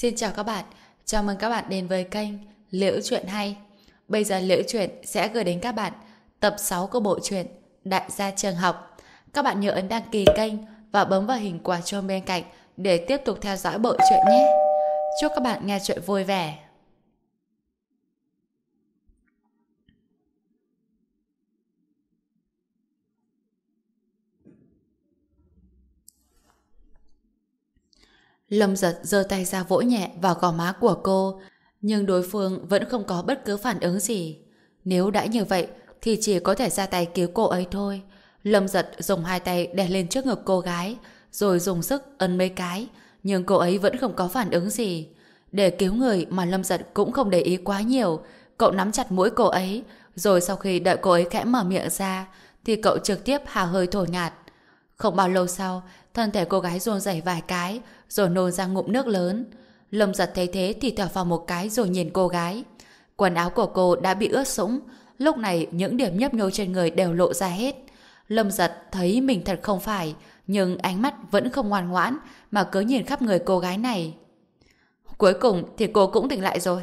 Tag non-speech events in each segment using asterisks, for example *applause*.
Xin chào các bạn, chào mừng các bạn đến với kênh Liễu Chuyện Hay. Bây giờ Liễu Chuyện sẽ gửi đến các bạn tập 6 của bộ truyện Đại gia trường học. Các bạn nhớ ấn đăng ký kênh và bấm vào hình quả chuông bên cạnh để tiếp tục theo dõi bộ truyện nhé. Chúc các bạn nghe chuyện vui vẻ. Lâm giật giơ tay ra vỗ nhẹ vào gò má của cô, nhưng đối phương vẫn không có bất cứ phản ứng gì. Nếu đã như vậy, thì chỉ có thể ra tay cứu cô ấy thôi. Lâm giật dùng hai tay đè lên trước ngực cô gái, rồi dùng sức ấn mấy cái, nhưng cô ấy vẫn không có phản ứng gì. Để cứu người mà Lâm giật cũng không để ý quá nhiều, cậu nắm chặt mũi cô ấy, rồi sau khi đợi cô ấy khẽ mở miệng ra, thì cậu trực tiếp hà hơi thổi nhạt. Không bao lâu sau, thân thể cô gái run rẩy vài cái, rồi nôn ra ngụm nước lớn. Lâm giật thấy thế thì thở vào một cái rồi nhìn cô gái. Quần áo của cô đã bị ướt sũng, lúc này những điểm nhấp nhô trên người đều lộ ra hết. Lâm giật thấy mình thật không phải, nhưng ánh mắt vẫn không ngoan ngoãn, mà cứ nhìn khắp người cô gái này. Cuối cùng thì cô cũng tỉnh lại rồi.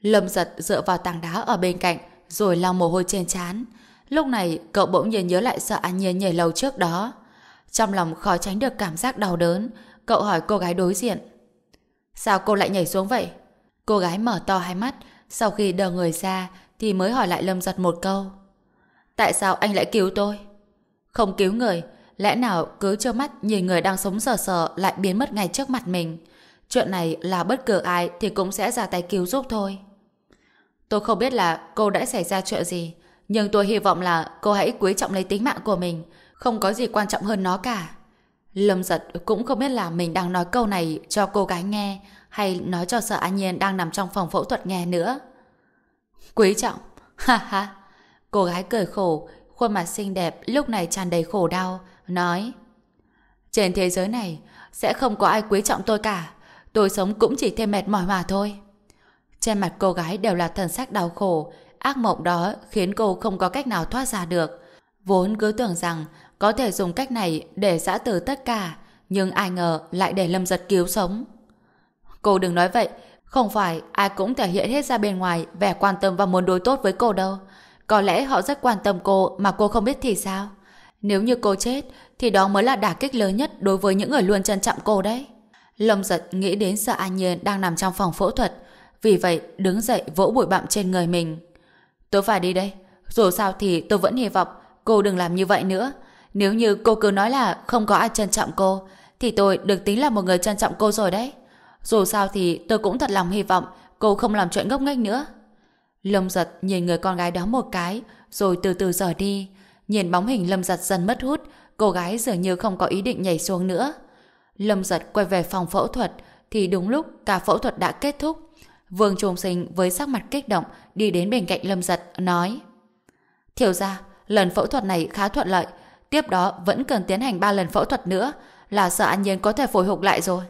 Lâm giật dựa vào tảng đá ở bên cạnh, rồi lau mồ hôi trên trán. Lúc này, cậu bỗng nhiên nhớ lại sợ An Nhiên nhảy lầu trước đó. Trong lòng khó tránh được cảm giác đau đớn, cậu hỏi cô gái đối diện. Sao cô lại nhảy xuống vậy? Cô gái mở to hai mắt, sau khi đờ người ra thì mới hỏi lại Lâm giật một câu. Tại sao anh lại cứu tôi? Không cứu người, lẽ nào cứ trơ mắt nhìn người đang sống sờ sờ lại biến mất ngay trước mặt mình. Chuyện này là bất cứ ai thì cũng sẽ ra tay cứu giúp thôi. Tôi không biết là cô đã xảy ra chuyện gì, nhưng tôi hy vọng là cô hãy quý trọng lấy tính mạng của mình, không có gì quan trọng hơn nó cả. Lâm giật cũng không biết là mình đang nói câu này cho cô gái nghe hay nói cho sợ An Nhiên đang nằm trong phòng phẫu thuật nghe nữa. Quý trọng, *laughs* ha ha. Cô gái cười khổ, khuôn mặt xinh đẹp lúc này tràn đầy khổ đau, nói Trên thế giới này sẽ không có ai quý trọng tôi cả, tôi sống cũng chỉ thêm mệt mỏi mà thôi. Trên mặt cô gái đều là thần sắc đau khổ, ác mộng đó khiến cô không có cách nào thoát ra được. Vốn cứ tưởng rằng có thể dùng cách này để giã từ tất cả, nhưng ai ngờ lại để Lâm Giật cứu sống. Cô đừng nói vậy, không phải ai cũng thể hiện hết ra bên ngoài vẻ quan tâm và muốn đối tốt với cô đâu. Có lẽ họ rất quan tâm cô mà cô không biết thì sao? Nếu như cô chết, thì đó mới là đả kích lớn nhất đối với những người luôn trân trọng cô đấy. Lâm giật nghĩ đến sợ An Nhiên đang nằm trong phòng phẫu thuật, vì vậy đứng dậy vỗ bụi bặm trên người mình. Tôi phải đi đây, dù sao thì tôi vẫn hy vọng cô đừng làm như vậy nữa. Nếu như cô cứ nói là không có ai trân trọng cô, thì tôi được tính là một người trân trọng cô rồi đấy. Dù sao thì tôi cũng thật lòng hy vọng cô không làm chuyện ngốc nghếch nữa. Lâm giật nhìn người con gái đó một cái, rồi từ từ rời đi. Nhìn bóng hình Lâm giật dần mất hút, cô gái dường như không có ý định nhảy xuống nữa. Lâm giật quay về phòng phẫu thuật, thì đúng lúc cả phẫu thuật đã kết thúc. Vương Trung Sinh với sắc mặt kích động đi đến bên cạnh Lâm giật, nói Thiểu ra, lần phẫu thuật này khá thuận lợi, tiếp đó vẫn cần tiến hành 3 lần phẫu thuật nữa, là sợ An Nhiên có thể hồi phục lại rồi.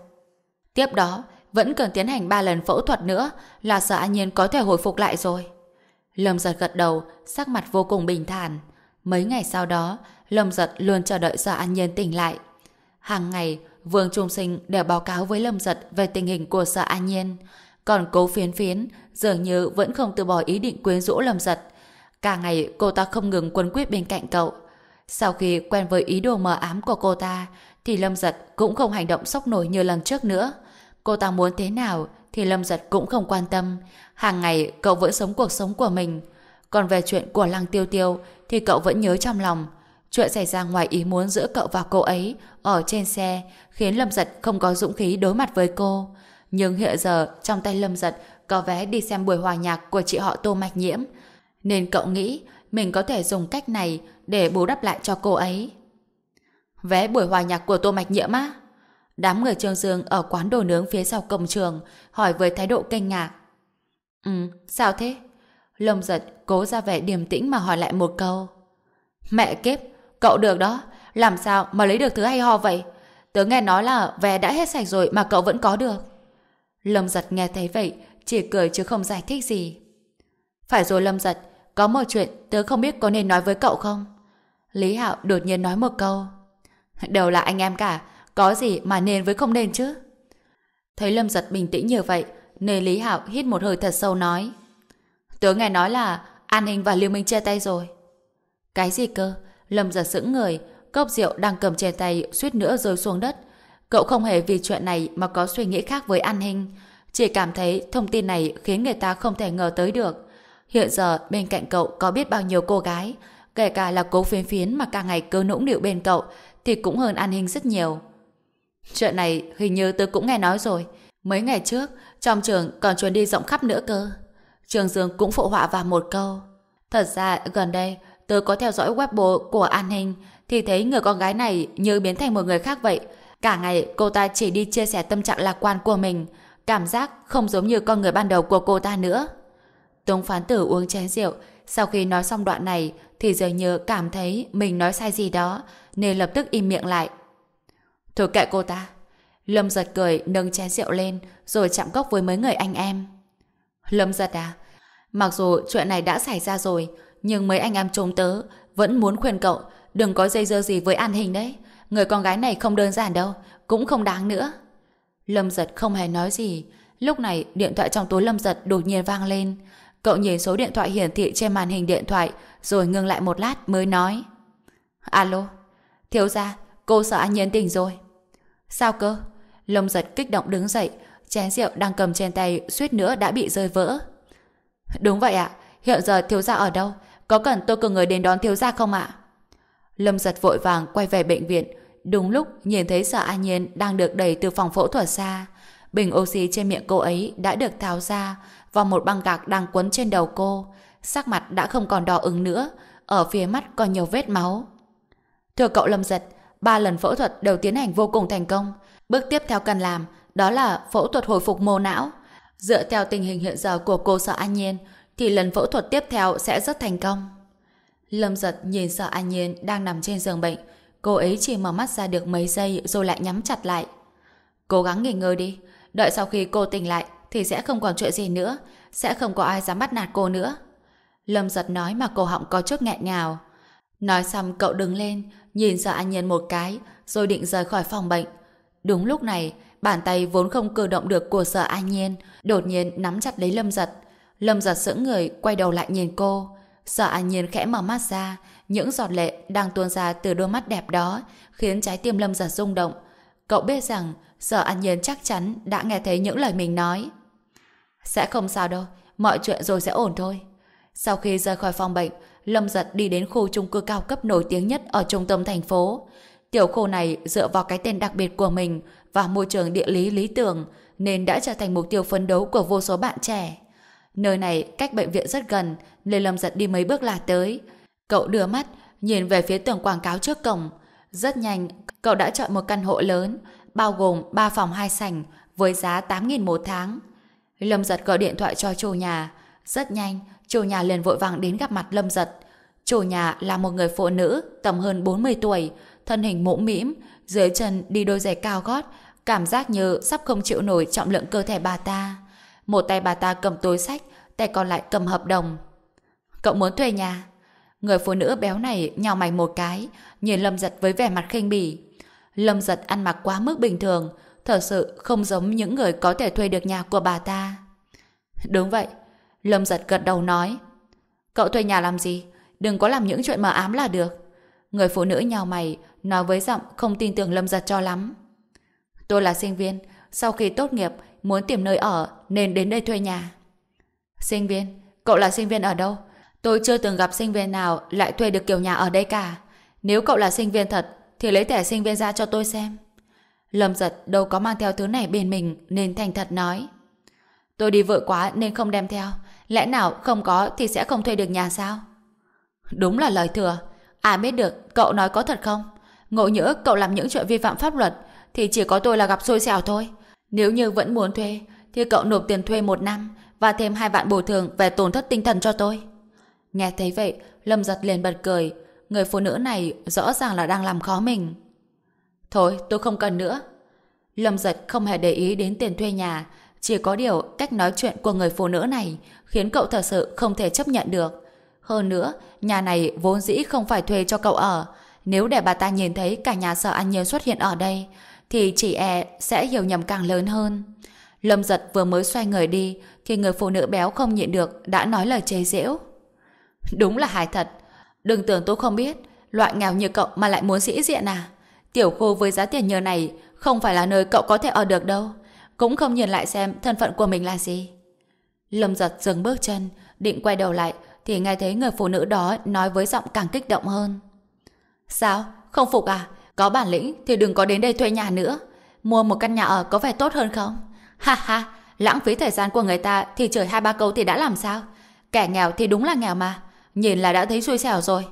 Tiếp đó, vẫn cần tiến hành 3 lần phẫu thuật nữa là sợ An Nhiên có thể hồi phục lại rồi. Lâm giật gật đầu, sắc mặt vô cùng bình thản. Mấy ngày sau đó, Lâm giật luôn chờ đợi sợ An Nhiên tỉnh lại. Hàng ngày, Vương Trung Sinh đều báo cáo với Lâm giật về tình hình của sợ An Nhiên. Còn cố phiến phiến, dường như vẫn không từ bỏ ý định quyến rũ Lâm giật. Cả ngày cô ta không ngừng quấn quyết bên cạnh cậu. Sau khi quen với ý đồ mờ ám của cô ta, thì Lâm giật cũng không hành động sốc nổi như lần trước nữa. Cô ta muốn thế nào thì Lâm Giật cũng không quan tâm. Hàng ngày cậu vẫn sống cuộc sống của mình. Còn về chuyện của Lăng Tiêu Tiêu thì cậu vẫn nhớ trong lòng. Chuyện xảy ra ngoài ý muốn giữa cậu và cô ấy ở trên xe khiến Lâm Giật không có dũng khí đối mặt với cô. Nhưng hiện giờ trong tay Lâm Giật có vé đi xem buổi hòa nhạc của chị họ Tô Mạch Nhiễm. Nên cậu nghĩ mình có thể dùng cách này để bù đắp lại cho cô ấy. Vé buổi hòa nhạc của Tô Mạch Nhiễm á? Đám người Trương Dương ở quán đồ nướng phía sau cổng trường hỏi với thái độ kinh ngạc. Ừ, sao thế? Lông giật cố ra vẻ điềm tĩnh mà hỏi lại một câu. Mẹ kiếp, cậu được đó. Làm sao mà lấy được thứ hay ho vậy? Tớ nghe nói là vé đã hết sạch rồi mà cậu vẫn có được. Lâm giật nghe thấy vậy, chỉ cười chứ không giải thích gì. Phải rồi Lâm giật, có một chuyện tớ không biết có nên nói với cậu không? Lý Hạo đột nhiên nói một câu. Đều là anh em cả, có gì mà nên với không nên chứ? Thấy Lâm Giật bình tĩnh như vậy, nên Lý Hạo hít một hơi thật sâu nói. Tớ nghe nói là An Hình và Liêu Minh chia tay rồi. Cái gì cơ? Lâm Giật sững người, cốc rượu đang cầm trên tay suýt nữa rơi xuống đất. Cậu không hề vì chuyện này mà có suy nghĩ khác với An Hình. Chỉ cảm thấy thông tin này khiến người ta không thể ngờ tới được. Hiện giờ bên cạnh cậu có biết bao nhiêu cô gái, kể cả là cố phiến phiến mà cả ngày cứ nũng nịu bên cậu, thì cũng hơn An Hình rất nhiều. Chuyện này hình như tôi cũng nghe nói rồi. Mấy ngày trước, trong trường còn truyền đi rộng khắp nữa cơ. Trường Dương cũng phụ họa vào một câu. Thật ra, gần đây, tôi có theo dõi webbo của An Hình, thì thấy người con gái này như biến thành một người khác vậy. Cả ngày cô ta chỉ đi chia sẻ tâm trạng lạc quan của mình, cảm giác không giống như con người ban đầu của cô ta nữa. Tống phán tử uống chén rượu, sau khi nói xong đoạn này thì dường như cảm thấy mình nói sai gì đó, nên lập tức im miệng lại. Thôi kệ cô ta. Lâm giật cười nâng chén rượu lên rồi chạm gốc với mấy người anh em. Lâm giật à? Mặc dù chuyện này đã xảy ra rồi nhưng mấy anh em chống tớ vẫn muốn khuyên cậu đừng có dây dưa gì với an hình đấy. Người con gái này không đơn giản đâu cũng không đáng nữa. Lâm giật không hề nói gì. Lúc này điện thoại trong túi Lâm giật đột nhiên vang lên. Cậu nhìn số điện thoại hiển thị trên màn hình điện thoại rồi ngưng lại một lát mới nói. Alo, thiếu gia, cô sợ anh Nhiên tỉnh rồi. Sao cơ? Lâm giật kích động đứng dậy, chén rượu đang cầm trên tay suýt nữa đã bị rơi vỡ. Đúng vậy ạ, hiện giờ thiếu gia ở đâu? Có cần tôi cử người đến đón thiếu gia không ạ? Lâm giật vội vàng quay về bệnh viện, đúng lúc nhìn thấy sợ an nhiên đang được đẩy từ phòng phẫu thuật ra Bình oxy trên miệng cô ấy đã được tháo ra và một băng gạc đang quấn trên đầu cô. Sắc mặt đã không còn đỏ ứng nữa, ở phía mắt còn nhiều vết máu. Thưa cậu Lâm giật, ba lần phẫu thuật đều tiến hành vô cùng thành công. Bước tiếp theo cần làm đó là phẫu thuật hồi phục mô não. Dựa theo tình hình hiện giờ của cô Sở An Nhiên thì lần phẫu thuật tiếp theo sẽ rất thành công. Lâm giật nhìn Sở An Nhiên đang nằm trên giường bệnh. Cô ấy chỉ mở mắt ra được mấy giây rồi lại nhắm chặt lại. Cố gắng nghỉ ngơi đi. Đợi sau khi cô tỉnh lại thì sẽ không còn chuyện gì nữa. Sẽ không có ai dám bắt nạt cô nữa. Lâm giật nói mà cổ họng có chút nghẹn ngào. Nói xong cậu đứng lên, nhìn Sở An Nhiên một cái, rồi định rời khỏi phòng bệnh. Đúng lúc này, bàn tay vốn không cử động được của Sở An Nhiên, đột nhiên nắm chặt lấy Lâm Giật. Lâm Giật sững người, quay đầu lại nhìn cô. Sở An Nhiên khẽ mở mắt ra, những giọt lệ đang tuôn ra từ đôi mắt đẹp đó, khiến trái tim Lâm Giật rung động. Cậu biết rằng, Sở An Nhiên chắc chắn đã nghe thấy những lời mình nói. Sẽ không sao đâu, mọi chuyện rồi sẽ ổn thôi. Sau khi rời khỏi phòng bệnh, Lâm Giật đi đến khu chung cư cao cấp nổi tiếng nhất ở trung tâm thành phố. Tiểu khu này dựa vào cái tên đặc biệt của mình và môi trường địa lý lý tưởng nên đã trở thành mục tiêu phấn đấu của vô số bạn trẻ. Nơi này cách bệnh viện rất gần nên Lâm Giật đi mấy bước là tới. Cậu đưa mắt nhìn về phía tường quảng cáo trước cổng. Rất nhanh, cậu đã chọn một căn hộ lớn bao gồm 3 phòng 2 sảnh với giá 8.000 một tháng. Lâm Giật gọi điện thoại cho chủ nhà. Rất nhanh, chủ nhà liền vội vàng đến gặp mặt Lâm Giật. Chủ nhà là một người phụ nữ tầm hơn 40 tuổi, thân hình mũm mĩm, dưới chân đi đôi giày cao gót, cảm giác như sắp không chịu nổi trọng lượng cơ thể bà ta. Một tay bà ta cầm túi sách, tay còn lại cầm hợp đồng. Cậu muốn thuê nhà? Người phụ nữ béo này nhào mày một cái, nhìn Lâm Giật với vẻ mặt khinh bỉ. Lâm Giật ăn mặc quá mức bình thường, thật sự không giống những người có thể thuê được nhà của bà ta. Đúng vậy, Lâm Giật gật đầu nói. Cậu thuê nhà làm gì? Đừng có làm những chuyện mờ ám là được. Người phụ nữ nhào mày, nói với giọng không tin tưởng Lâm Giật cho lắm. Tôi là sinh viên, sau khi tốt nghiệp muốn tìm nơi ở nên đến đây thuê nhà. Sinh viên? Cậu là sinh viên ở đâu? Tôi chưa từng gặp sinh viên nào lại thuê được kiểu nhà ở đây cả. Nếu cậu là sinh viên thật thì lấy thẻ sinh viên ra cho tôi xem. Lâm giật đâu có mang theo thứ này bên mình nên thành thật nói. Tôi đi vội quá nên không đem theo. Lẽ nào không có thì sẽ không thuê được nhà sao? Đúng là lời thừa. À biết được, cậu nói có thật không? Ngộ nhỡ cậu làm những chuyện vi phạm pháp luật thì chỉ có tôi là gặp xui xẻo thôi. Nếu như vẫn muốn thuê thì cậu nộp tiền thuê một năm và thêm hai vạn bồi thường về tổn thất tinh thần cho tôi. Nghe thấy vậy, Lâm giật liền bật cười. Người phụ nữ này rõ ràng là đang làm khó mình. Thôi, tôi không cần nữa. Lâm giật không hề để ý đến tiền thuê nhà, chỉ có điều cách nói chuyện của người phụ nữ này khiến cậu thật sự không thể chấp nhận được. Hơn nữa, nhà này vốn dĩ không phải thuê cho cậu ở. Nếu để bà ta nhìn thấy cả nhà sợ An Nhiên xuất hiện ở đây, thì chị e sẽ hiểu nhầm càng lớn hơn. Lâm giật vừa mới xoay người đi, thì người phụ nữ béo không nhịn được đã nói lời chế giễu. Đúng là hài thật. Đừng tưởng tôi không biết, loại nghèo như cậu mà lại muốn sĩ diện à? Tiểu khu với giá tiền nhờ này không phải là nơi cậu có thể ở được đâu. Cũng không nhìn lại xem thân phận của mình là gì. Lâm giật dừng bước chân, định quay đầu lại, thì nghe thấy người phụ nữ đó nói với giọng càng kích động hơn. Sao? Không phục à? Có bản lĩnh thì đừng có đến đây thuê nhà nữa. Mua một căn nhà ở có vẻ tốt hơn không? Ha ha, lãng phí thời gian của người ta thì chửi hai ba câu thì đã làm sao? Kẻ nghèo thì đúng là nghèo mà. Nhìn là đã thấy xui xẻo rồi.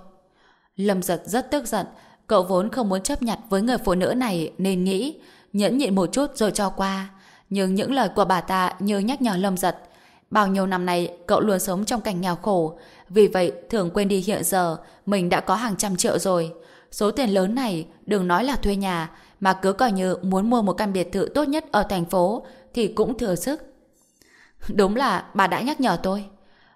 Lâm giật rất tức giận. Cậu vốn không muốn chấp nhận với người phụ nữ này nên nghĩ nhẫn nhịn một chút rồi cho qua. Nhưng những lời của bà ta như nhắc nhở Lâm giật. Bao nhiêu năm nay cậu luôn sống trong cảnh nghèo khổ. Vì vậy thường quên đi hiện giờ mình đã có hàng trăm triệu rồi. Số tiền lớn này đừng nói là thuê nhà mà cứ coi như muốn mua một căn biệt thự tốt nhất ở thành phố thì cũng thừa sức. Đúng là bà đã nhắc nhở tôi.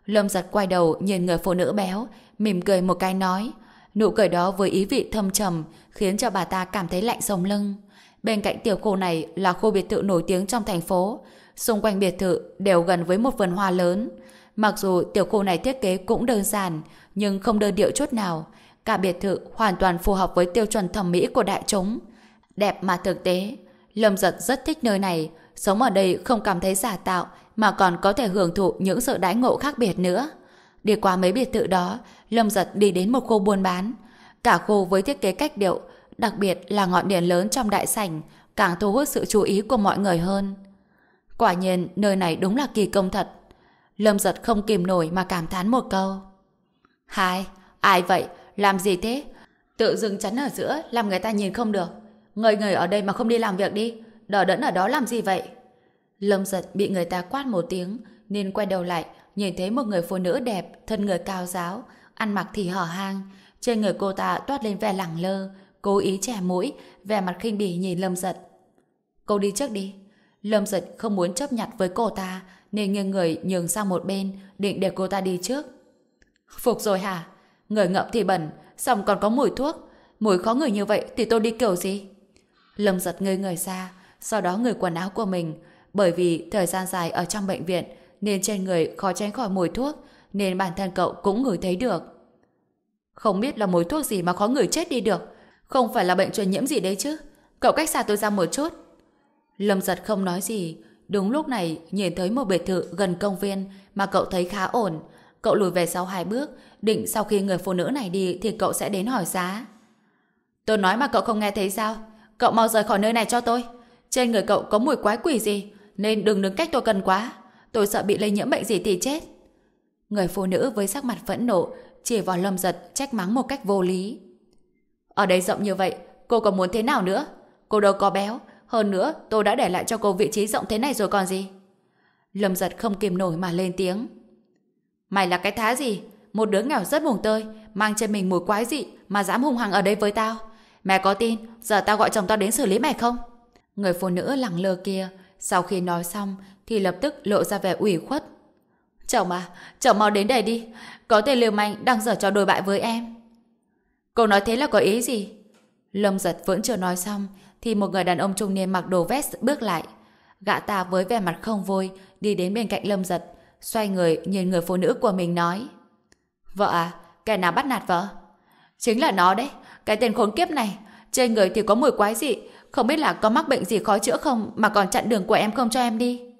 Lâm giật quay đầu nhìn người phụ nữ béo, mỉm cười một cái nói. Nụ cười đó với ý vị thâm trầm khiến cho bà ta cảm thấy lạnh sống lưng. Bên cạnh tiểu khu này là khu biệt thự nổi tiếng trong thành phố. Xung quanh biệt thự đều gần với một vườn hoa lớn. Mặc dù tiểu khu này thiết kế cũng đơn giản, nhưng không đơn điệu chút nào. Cả biệt thự hoàn toàn phù hợp với tiêu chuẩn thẩm mỹ của đại chúng. Đẹp mà thực tế. Lâm giật rất thích nơi này, sống ở đây không cảm thấy giả tạo, mà còn có thể hưởng thụ những sự đãi ngộ khác biệt nữa. Đi qua mấy biệt thự đó, Lâm giật đi đến một khu buôn bán. Cả khu với thiết kế cách điệu, đặc biệt là ngọn đèn lớn trong đại sảnh, càng thu hút sự chú ý của mọi người hơn. Quả nhiên, nơi này đúng là kỳ công thật. Lâm giật không kìm nổi mà cảm thán một câu. Hai, ai vậy? Làm gì thế? Tự dừng chắn ở giữa, làm người ta nhìn không được. Người người ở đây mà không đi làm việc đi. Đỏ đẫn ở đó làm gì vậy? Lâm giật bị người ta quát một tiếng, nên quay đầu lại, nhìn thấy một người phụ nữ đẹp, thân người cao giáo, ăn mặc thì hở hang. Trên người cô ta toát lên vẻ lẳng lơ, cố ý trẻ mũi, vẻ mặt khinh bỉ nhìn Lâm giật. Cô đi trước đi. Lâm giật không muốn chấp nhặt với cô ta, nên nghiêng người nhường sang một bên, định để cô ta đi trước. Phục rồi hả? Người ngậm thì bẩn, xong còn có mùi thuốc. Mùi khó người như vậy thì tôi đi kiểu gì? Lâm giật ngơi người ra, sau đó người quần áo của mình. Bởi vì thời gian dài ở trong bệnh viện, nên trên người khó tránh khỏi mùi thuốc, nên bản thân cậu cũng ngửi thấy được. Không biết là mùi thuốc gì mà khó người chết đi được. Không phải là bệnh truyền nhiễm gì đấy chứ. Cậu cách xa tôi ra một chút. Lâm giật không nói gì. Đúng lúc này, nhìn thấy một biệt thự gần công viên mà cậu thấy khá ổn. Cậu lùi về sau hai bước, định sau khi người phụ nữ này đi thì cậu sẽ đến hỏi giá. Tôi nói mà cậu không nghe thấy sao? Cậu mau rời khỏi nơi này cho tôi. Trên người cậu có mùi quái quỷ gì, nên đừng đứng cách tôi gần quá. Tôi sợ bị lây nhiễm bệnh gì thì chết. Người phụ nữ với sắc mặt phẫn nộ, chỉ vào lâm giật trách mắng một cách vô lý. Ở đây rộng như vậy, cô còn muốn thế nào nữa? Cô đâu có béo, hơn nữa tôi đã để lại cho cô vị trí rộng thế này rồi còn gì? Lâm giật không kìm nổi mà lên tiếng. Mày là cái thá gì? Một đứa nghèo rất mùng tơi, mang trên mình mùi quái dị mà dám hung hăng ở đây với tao. Mẹ có tin, giờ tao gọi chồng tao đến xử lý mày không? Người phụ nữ lẳng lơ kia, sau khi nói xong thì lập tức lộ ra vẻ ủy khuất. Chồng à, chồng mau đến đây đi. Có tên liều manh đang dở cho đồi bại với em. Cô nói thế là có ý gì? Lâm giật vẫn chưa nói xong thì một người đàn ông trung niên mặc đồ vest bước lại. Gã ta với vẻ mặt không vui đi đến bên cạnh Lâm giật xoay người nhìn người phụ nữ của mình nói Vợ à, kẻ nào bắt nạt vợ? Chính là nó đấy, cái tên khốn kiếp này. Trên người thì có mùi quái dị, không biết là có mắc bệnh gì khó chữa không mà còn chặn đường của em không cho em đi.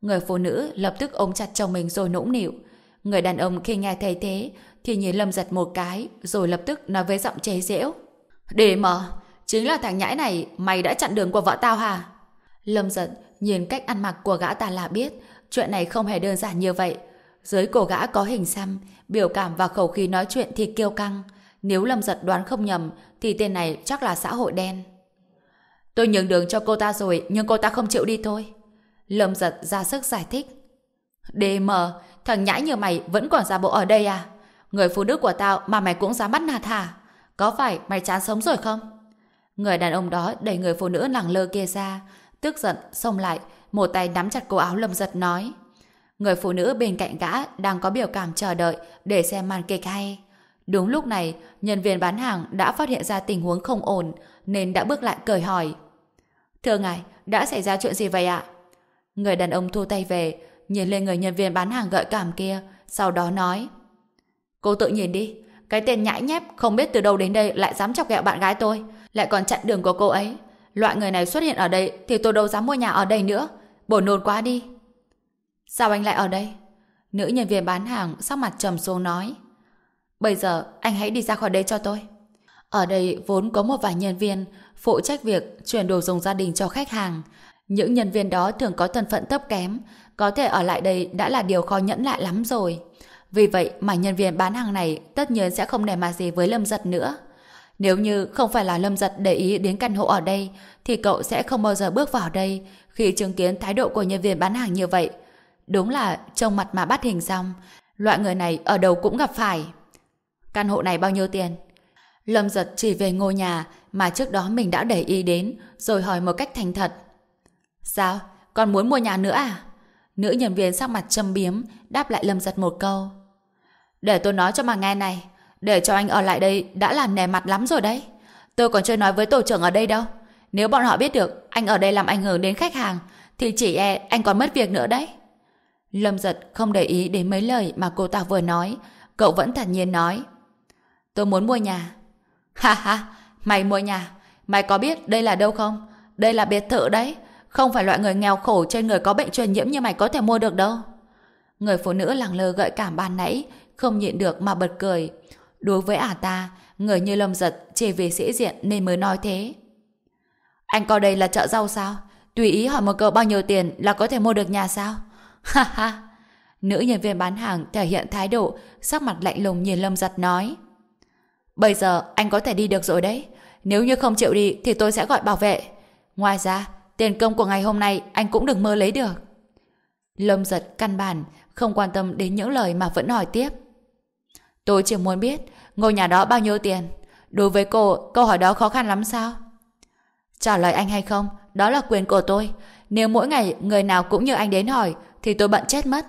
Người phụ nữ lập tức ôm chặt chồng mình rồi nũng nịu. Người đàn ông khi nghe thấy thế thì nhìn Lâm giật một cái rồi lập tức nói với giọng chế giễu. Để mà chính là thằng nhãi này mày đã chặn đường của vợ tao hả? Lâm giật nhìn cách ăn mặc của gã ta là biết chuyện này không hề đơn giản như vậy. Dưới cổ gã có hình xăm, biểu cảm và khẩu khí nói chuyện thì kiêu căng. Nếu Lâm giật đoán không nhầm thì tên này chắc là xã hội đen. Tôi nhường đường cho cô ta rồi nhưng cô ta không chịu đi thôi. Lâm giật ra sức giải thích. DM, thằng nhãi như mày vẫn còn giả bộ ở đây à? Người phụ nữ của tao mà mày cũng dám bắt nạt hả? Có phải mày chán sống rồi không? Người đàn ông đó đẩy người phụ nữ lẳng lơ kia ra, tức giận, xông lại, một tay nắm chặt cổ áo lâm giật nói. Người phụ nữ bên cạnh gã đang có biểu cảm chờ đợi để xem màn kịch hay. Đúng lúc này, nhân viên bán hàng đã phát hiện ra tình huống không ổn nên đã bước lại cười hỏi. Thưa ngài, đã xảy ra chuyện gì vậy ạ? Người đàn ông thu tay về, nhìn lên người nhân viên bán hàng gợi cảm kia, sau đó nói. Cô tự nhìn đi, cái tên nhãi nhép không biết từ đâu đến đây lại dám chọc ghẹo bạn gái tôi, lại còn chặn đường của cô ấy. Loại người này xuất hiện ở đây thì tôi đâu dám mua nhà ở đây nữa. Bổ nôn quá đi. Sao anh lại ở đây? Nữ nhân viên bán hàng sắc mặt trầm xuống nói. Bây giờ anh hãy đi ra khỏi đây cho tôi. Ở đây vốn có một vài nhân viên phụ trách việc chuyển đồ dùng gia đình cho khách hàng. Những nhân viên đó thường có thân phận thấp kém, có thể ở lại đây đã là điều khó nhẫn lại lắm rồi. Vì vậy mà nhân viên bán hàng này tất nhiên sẽ không để mặt gì với Lâm Giật nữa. Nếu như không phải là Lâm Giật để ý đến căn hộ ở đây, thì cậu sẽ không bao giờ bước vào đây khi chứng kiến thái độ của nhân viên bán hàng như vậy. Đúng là trông mặt mà bắt hình xong, loại người này ở đâu cũng gặp phải. Căn hộ này bao nhiêu tiền? Lâm Giật chỉ về ngôi nhà mà trước đó mình đã để ý đến, rồi hỏi một cách thành thật. Sao? Còn muốn mua nhà nữa à? Nữ nhân viên sắc mặt châm biếm, đáp lại Lâm Giật một câu. Để tôi nói cho mà nghe này, để cho anh ở lại đây đã là nề mặt lắm rồi đấy. Tôi còn chưa nói với tổ trưởng ở đây đâu. Nếu bọn họ biết được anh ở đây làm ảnh hưởng đến khách hàng, thì chỉ e anh còn mất việc nữa đấy. Lâm giật không để ý đến mấy lời mà cô ta vừa nói, cậu vẫn thản nhiên nói. Tôi muốn mua nhà. Ha ha, mày mua nhà. Mày có biết đây là đâu không? Đây là biệt thự đấy. Không phải loại người nghèo khổ trên người có bệnh truyền nhiễm như mày có thể mua được đâu. Người phụ nữ lẳng lơ gợi cảm ban nãy, không nhịn được mà bật cười. Đối với ả ta, người như lâm giật chỉ vì sĩ diện nên mới nói thế. Anh coi đây là chợ rau sao? Tùy ý hỏi một cờ bao nhiêu tiền là có thể mua được nhà sao? *laughs* Ha ha! Nữ nhân viên bán hàng thể hiện thái độ, sắc mặt lạnh lùng nhìn lâm giật nói. Bây giờ anh có thể đi được rồi đấy. Nếu như không chịu đi thì tôi sẽ gọi bảo vệ. Ngoài ra, tiền công của ngày hôm nay anh cũng đừng mơ lấy được. Lâm giật căn bản, không quan tâm đến những lời mà vẫn hỏi tiếp. Tôi chỉ muốn biết ngôi nhà đó bao nhiêu tiền. Đối với cô, câu hỏi đó khó khăn lắm sao? Trả lời anh hay không, đó là quyền của tôi. Nếu mỗi ngày người nào cũng như anh đến hỏi, thì tôi bận chết mất.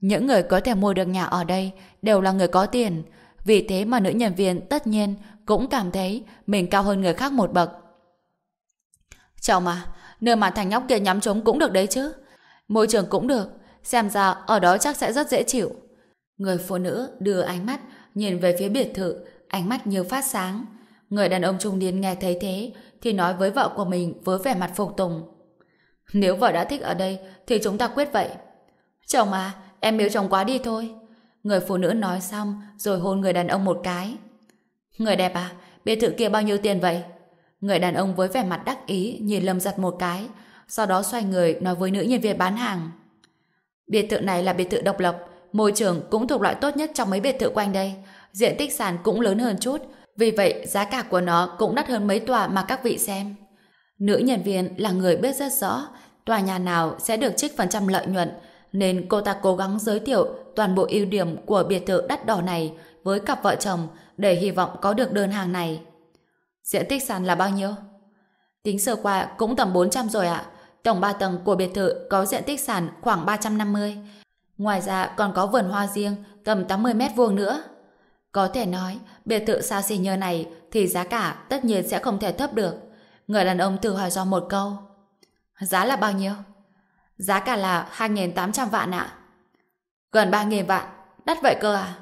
Những người có thể mua được nhà ở đây đều là người có tiền. Vì thế mà nữ nhân viên tất nhiên cũng cảm thấy mình cao hơn người khác một bậc. Chồng mà, nơi mà thằng nhóc kia nhắm trúng cũng được đấy chứ. Môi trường cũng được, xem ra ở đó chắc sẽ rất dễ chịu. Người phụ nữ đưa ánh mắt nhìn về phía biệt thự, ánh mắt như phát sáng. Người đàn ông trung niên nghe thấy thế thì nói với vợ của mình với vẻ mặt phục tùng. Nếu vợ đã thích ở đây thì chúng ta quyết vậy. Chồng à, em yêu chồng quá đi thôi. Người phụ nữ nói xong rồi hôn người đàn ông một cái. Người đẹp à, biệt thự kia bao nhiêu tiền vậy? Người đàn ông với vẻ mặt đắc ý nhìn Lâm giật một cái, sau đó xoay người nói với nữ nhân viên bán hàng. Biệt thự này là biệt thự độc lập, môi trường cũng thuộc loại tốt nhất trong mấy biệt thự quanh đây. Diện tích sàn cũng lớn hơn chút, vì vậy giá cả của nó cũng đắt hơn mấy tòa mà các vị xem. Nữ nhân viên là người biết rất rõ tòa nhà nào sẽ được trích phần trăm lợi nhuận, nên cô ta cố gắng giới thiệu toàn bộ ưu điểm của biệt thự đắt đỏ này với cặp vợ chồng để hy vọng có được đơn hàng này. Diện tích sàn là bao nhiêu? Tính sơ qua cũng tầm 400 rồi ạ. Tổng 3 tầng của biệt thự có diện tích sàn khoảng 350. Ngoài ra còn có vườn hoa riêng tầm 80 mét vuông nữa. Có thể nói, biệt thự xa xỉ như này thì giá cả tất nhiên sẽ không thể thấp được. Người đàn ông tự hỏi do một câu. Giá là bao nhiêu? Giá cả là 2.800 vạn ạ. Gần 3.000 vạn, đắt vậy cơ à?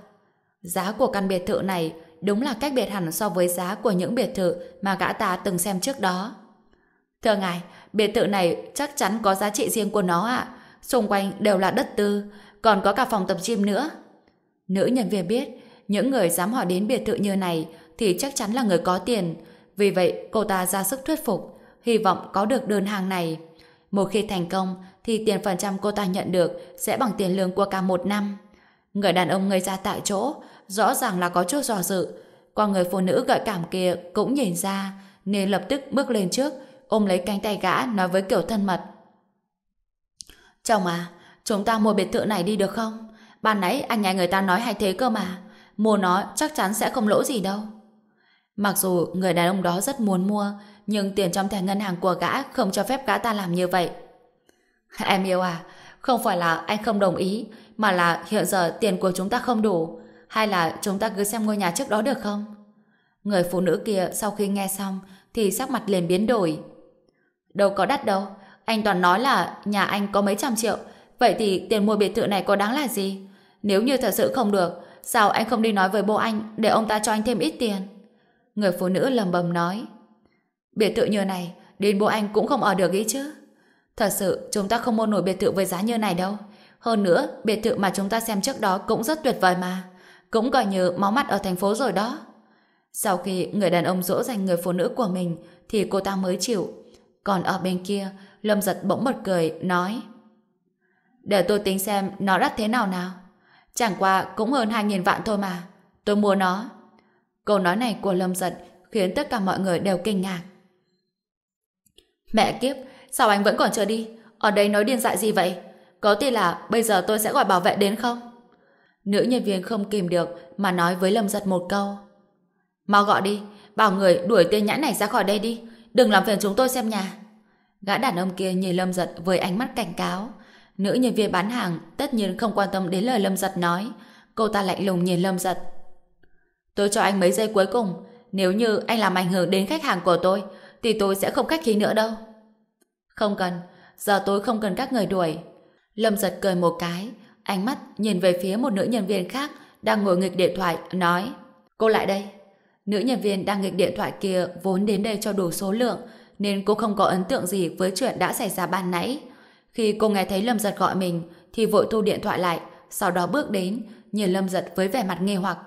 Giá của căn biệt thự này đúng là cách biệt hẳn so với giá của những biệt thự mà gã ta từng xem trước đó. Thưa ngài, biệt thự này chắc chắn có giá trị riêng của nó ạ. Xung quanh đều là đất tư, còn có cả phòng tập gym nữa. Nữ nhân viên biết, những người dám hỏi đến biệt thự như này thì chắc chắn là người có tiền. Vì vậy, cô ta ra sức thuyết phục, hy vọng có được đơn hàng này. Một khi thành công, thì tiền phần trăm cô ta nhận được sẽ bằng tiền lương của cả một năm. Người đàn ông ngây ra tại chỗ, rõ ràng là có chút dò dự. Còn người phụ nữ gợi cảm kia cũng nhìn ra, nên lập tức bước lên trước, ôm lấy cánh tay gã nói với kiểu thân mật. Chồng à, chúng ta mua biệt thự này đi được không? Ban nãy anh nghe người ta nói hay thế cơ mà. Mua nó chắc chắn sẽ không lỗ gì đâu. Mặc dù người đàn ông đó rất muốn mua, nhưng tiền trong thẻ ngân hàng của gã không cho phép gã ta làm như vậy. Em yêu à, không phải là anh không đồng ý, mà là hiện giờ tiền của chúng ta không đủ. Hay là chúng ta cứ xem ngôi nhà trước đó được không? Người phụ nữ kia sau khi nghe xong thì sắc mặt liền biến đổi. Đâu có đắt đâu, Anh toàn nói là nhà anh có mấy trăm triệu, vậy thì tiền mua biệt thự này có đáng là gì? Nếu như thật sự không được, sao anh không đi nói với bố anh để ông ta cho anh thêm ít tiền? Người phụ nữ lầm bầm nói. Biệt thự như này, đến bố anh cũng không ở được ý chứ. Thật sự, chúng ta không mua nổi biệt thự với giá như này đâu. Hơn nữa, biệt thự mà chúng ta xem trước đó cũng rất tuyệt vời mà. Cũng coi như máu mặt ở thành phố rồi đó. Sau khi người đàn ông dỗ dành người phụ nữ của mình thì cô ta mới chịu. Còn ở bên kia, Lâm giật bỗng bật cười, nói Để tôi tính xem nó đắt thế nào nào. Chẳng qua cũng hơn 2.000 vạn thôi mà. Tôi mua nó. Câu nói này của Lâm giật khiến tất cả mọi người đều kinh ngạc. Mẹ kiếp, sao anh vẫn còn chưa đi? Ở đây nói điên dại gì vậy? Có tin là bây giờ tôi sẽ gọi bảo vệ đến không? Nữ nhân viên không kìm được mà nói với Lâm giật một câu. Mau gọi đi, bảo người đuổi tên nhãn này ra khỏi đây đi. Đừng làm phiền chúng tôi xem nhà. Gã đàn ông kia nhìn Lâm Giật với ánh mắt cảnh cáo. Nữ nhân viên bán hàng tất nhiên không quan tâm đến lời Lâm Giật nói. Cô ta lạnh lùng nhìn Lâm Giật. Tôi cho anh mấy giây cuối cùng. Nếu như anh làm ảnh hưởng đến khách hàng của tôi, thì tôi sẽ không khách khí nữa đâu. Không cần, giờ tôi không cần các người đuổi. Lâm Giật cười một cái, ánh mắt nhìn về phía một nữ nhân viên khác đang ngồi nghịch điện thoại, nói Cô lại đây. Nữ nhân viên đang nghịch điện thoại kia vốn đến đây cho đủ số lượng, nên cô không có ấn tượng gì với chuyện đã xảy ra ban nãy. Khi cô nghe thấy Lâm Giật gọi mình, thì vội thu điện thoại lại, sau đó bước đến, nhìn Lâm Giật với vẻ mặt nghi hoặc.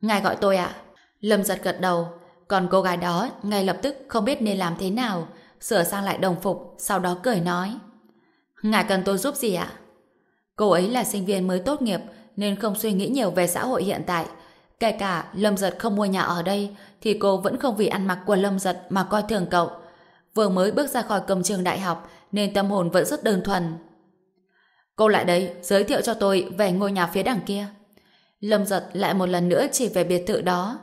Ngài gọi tôi ạ? Lâm Giật gật đầu, còn cô gái đó ngay lập tức không biết nên làm thế nào, sửa sang lại đồng phục, sau đó cười nói. Ngài cần tôi giúp gì ạ? Cô ấy là sinh viên mới tốt nghiệp, nên không suy nghĩ nhiều về xã hội hiện tại, Kể cả Lâm Giật không mua nhà ở đây thì cô vẫn không vì ăn mặc của Lâm Giật mà coi thường cậu. Vừa mới bước ra khỏi cổng trường đại học nên tâm hồn vẫn rất đơn thuần. Cô lại đây giới thiệu cho tôi về ngôi nhà phía đằng kia. Lâm Giật lại một lần nữa chỉ về biệt thự đó.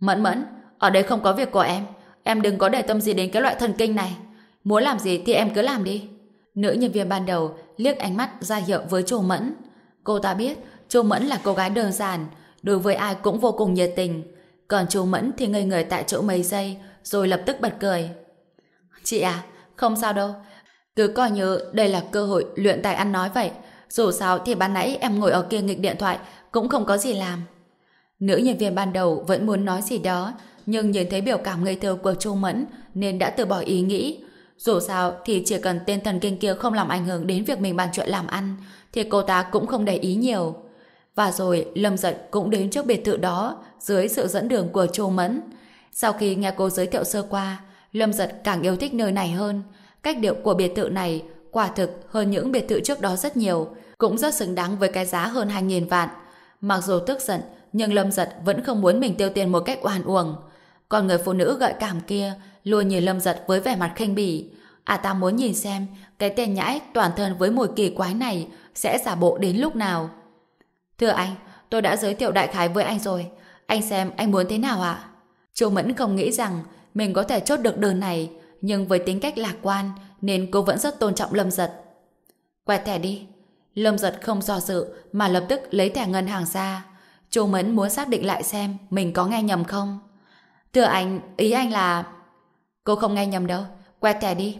Mẫn mẫn, ở đây không có việc của em. Em đừng có để tâm gì đến cái loại thần kinh này. Muốn làm gì thì em cứ làm đi. Nữ nhân viên ban đầu liếc ánh mắt ra hiệu với Chu Mẫn. Cô ta biết Chu Mẫn là cô gái đơn giản, đối với ai cũng vô cùng nhiệt tình. Còn Chu Mẫn thì ngây người tại chỗ mấy giây, rồi lập tức bật cười. Chị à, không sao đâu. Cứ coi như đây là cơ hội luyện tài ăn nói vậy. Dù sao thì ban nãy em ngồi ở kia nghịch điện thoại, cũng không có gì làm. Nữ nhân viên ban đầu vẫn muốn nói gì đó, nhưng nhìn thấy biểu cảm ngây thơ của Chu Mẫn nên đã từ bỏ ý nghĩ. Dù sao thì chỉ cần tên thần kinh kia không làm ảnh hưởng đến việc mình bàn chuyện làm ăn, thì cô ta cũng không để ý nhiều. Và rồi Lâm Giật cũng đến trước biệt thự đó dưới sự dẫn đường của Châu Mẫn. Sau khi nghe cô giới thiệu sơ qua, Lâm Giật càng yêu thích nơi này hơn. Cách điệu của biệt thự này quả thực hơn những biệt thự trước đó rất nhiều, cũng rất xứng đáng với cái giá hơn 2.000 vạn. Mặc dù tức giận, nhưng Lâm Giật vẫn không muốn mình tiêu tiền một cách oan uổng. Còn người phụ nữ gợi cảm kia luôn nhìn Lâm Giật với vẻ mặt khinh bỉ. À ta muốn nhìn xem cái tên nhãi toàn thân với mùi kỳ quái này sẽ giả bộ đến lúc nào. Thưa anh, tôi đã giới thiệu đại khái với anh rồi. Anh xem anh muốn thế nào ạ? Chu Mẫn không nghĩ rằng mình có thể chốt được đơn này, nhưng với tính cách lạc quan nên cô vẫn rất tôn trọng Lâm Giật. Quẹt thẻ đi. Lâm Giật không do dự mà lập tức lấy thẻ ngân hàng ra. Chu Mẫn muốn xác định lại xem mình có nghe nhầm không. Thưa anh, ý anh là... Cô không nghe nhầm đâu, quẹt thẻ đi.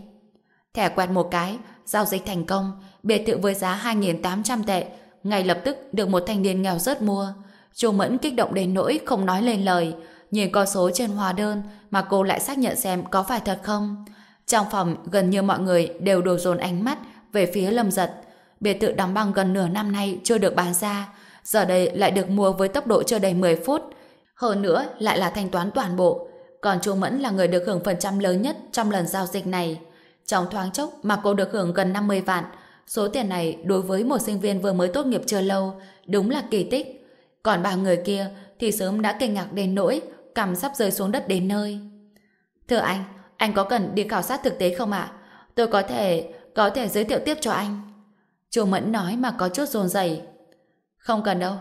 Thẻ quẹt một cái, giao dịch thành công, biệt thự với giá 2.800 tệ, ngay lập tức được một thanh niên nghèo rớt mua. Chu Mẫn kích động đến nỗi không nói lên lời, nhìn con số trên hóa đơn mà cô lại xác nhận xem có phải thật không. Trong phòng gần như mọi người đều đổ dồn ánh mắt về phía Lâm Giật. Biệt thự đóng băng gần nửa năm nay chưa được bán ra, giờ đây lại được mua với tốc độ chưa đầy 10 phút. Hơn nữa lại là thanh toán toàn bộ. Còn Chu Mẫn là người được hưởng phần trăm lớn nhất trong lần giao dịch này. Trong thoáng chốc mà cô được hưởng gần 50 vạn, Số tiền này đối với một sinh viên vừa mới tốt nghiệp chưa lâu đúng là kỳ tích. Còn ba người kia thì sớm đã kinh ngạc đến nỗi cằm sắp rơi xuống đất đến nơi. Thưa anh, anh có cần đi khảo sát thực tế không ạ? Tôi có thể có thể giới thiệu tiếp cho anh. Chu Mẫn nói mà có chút rồn rẩy. Không cần đâu.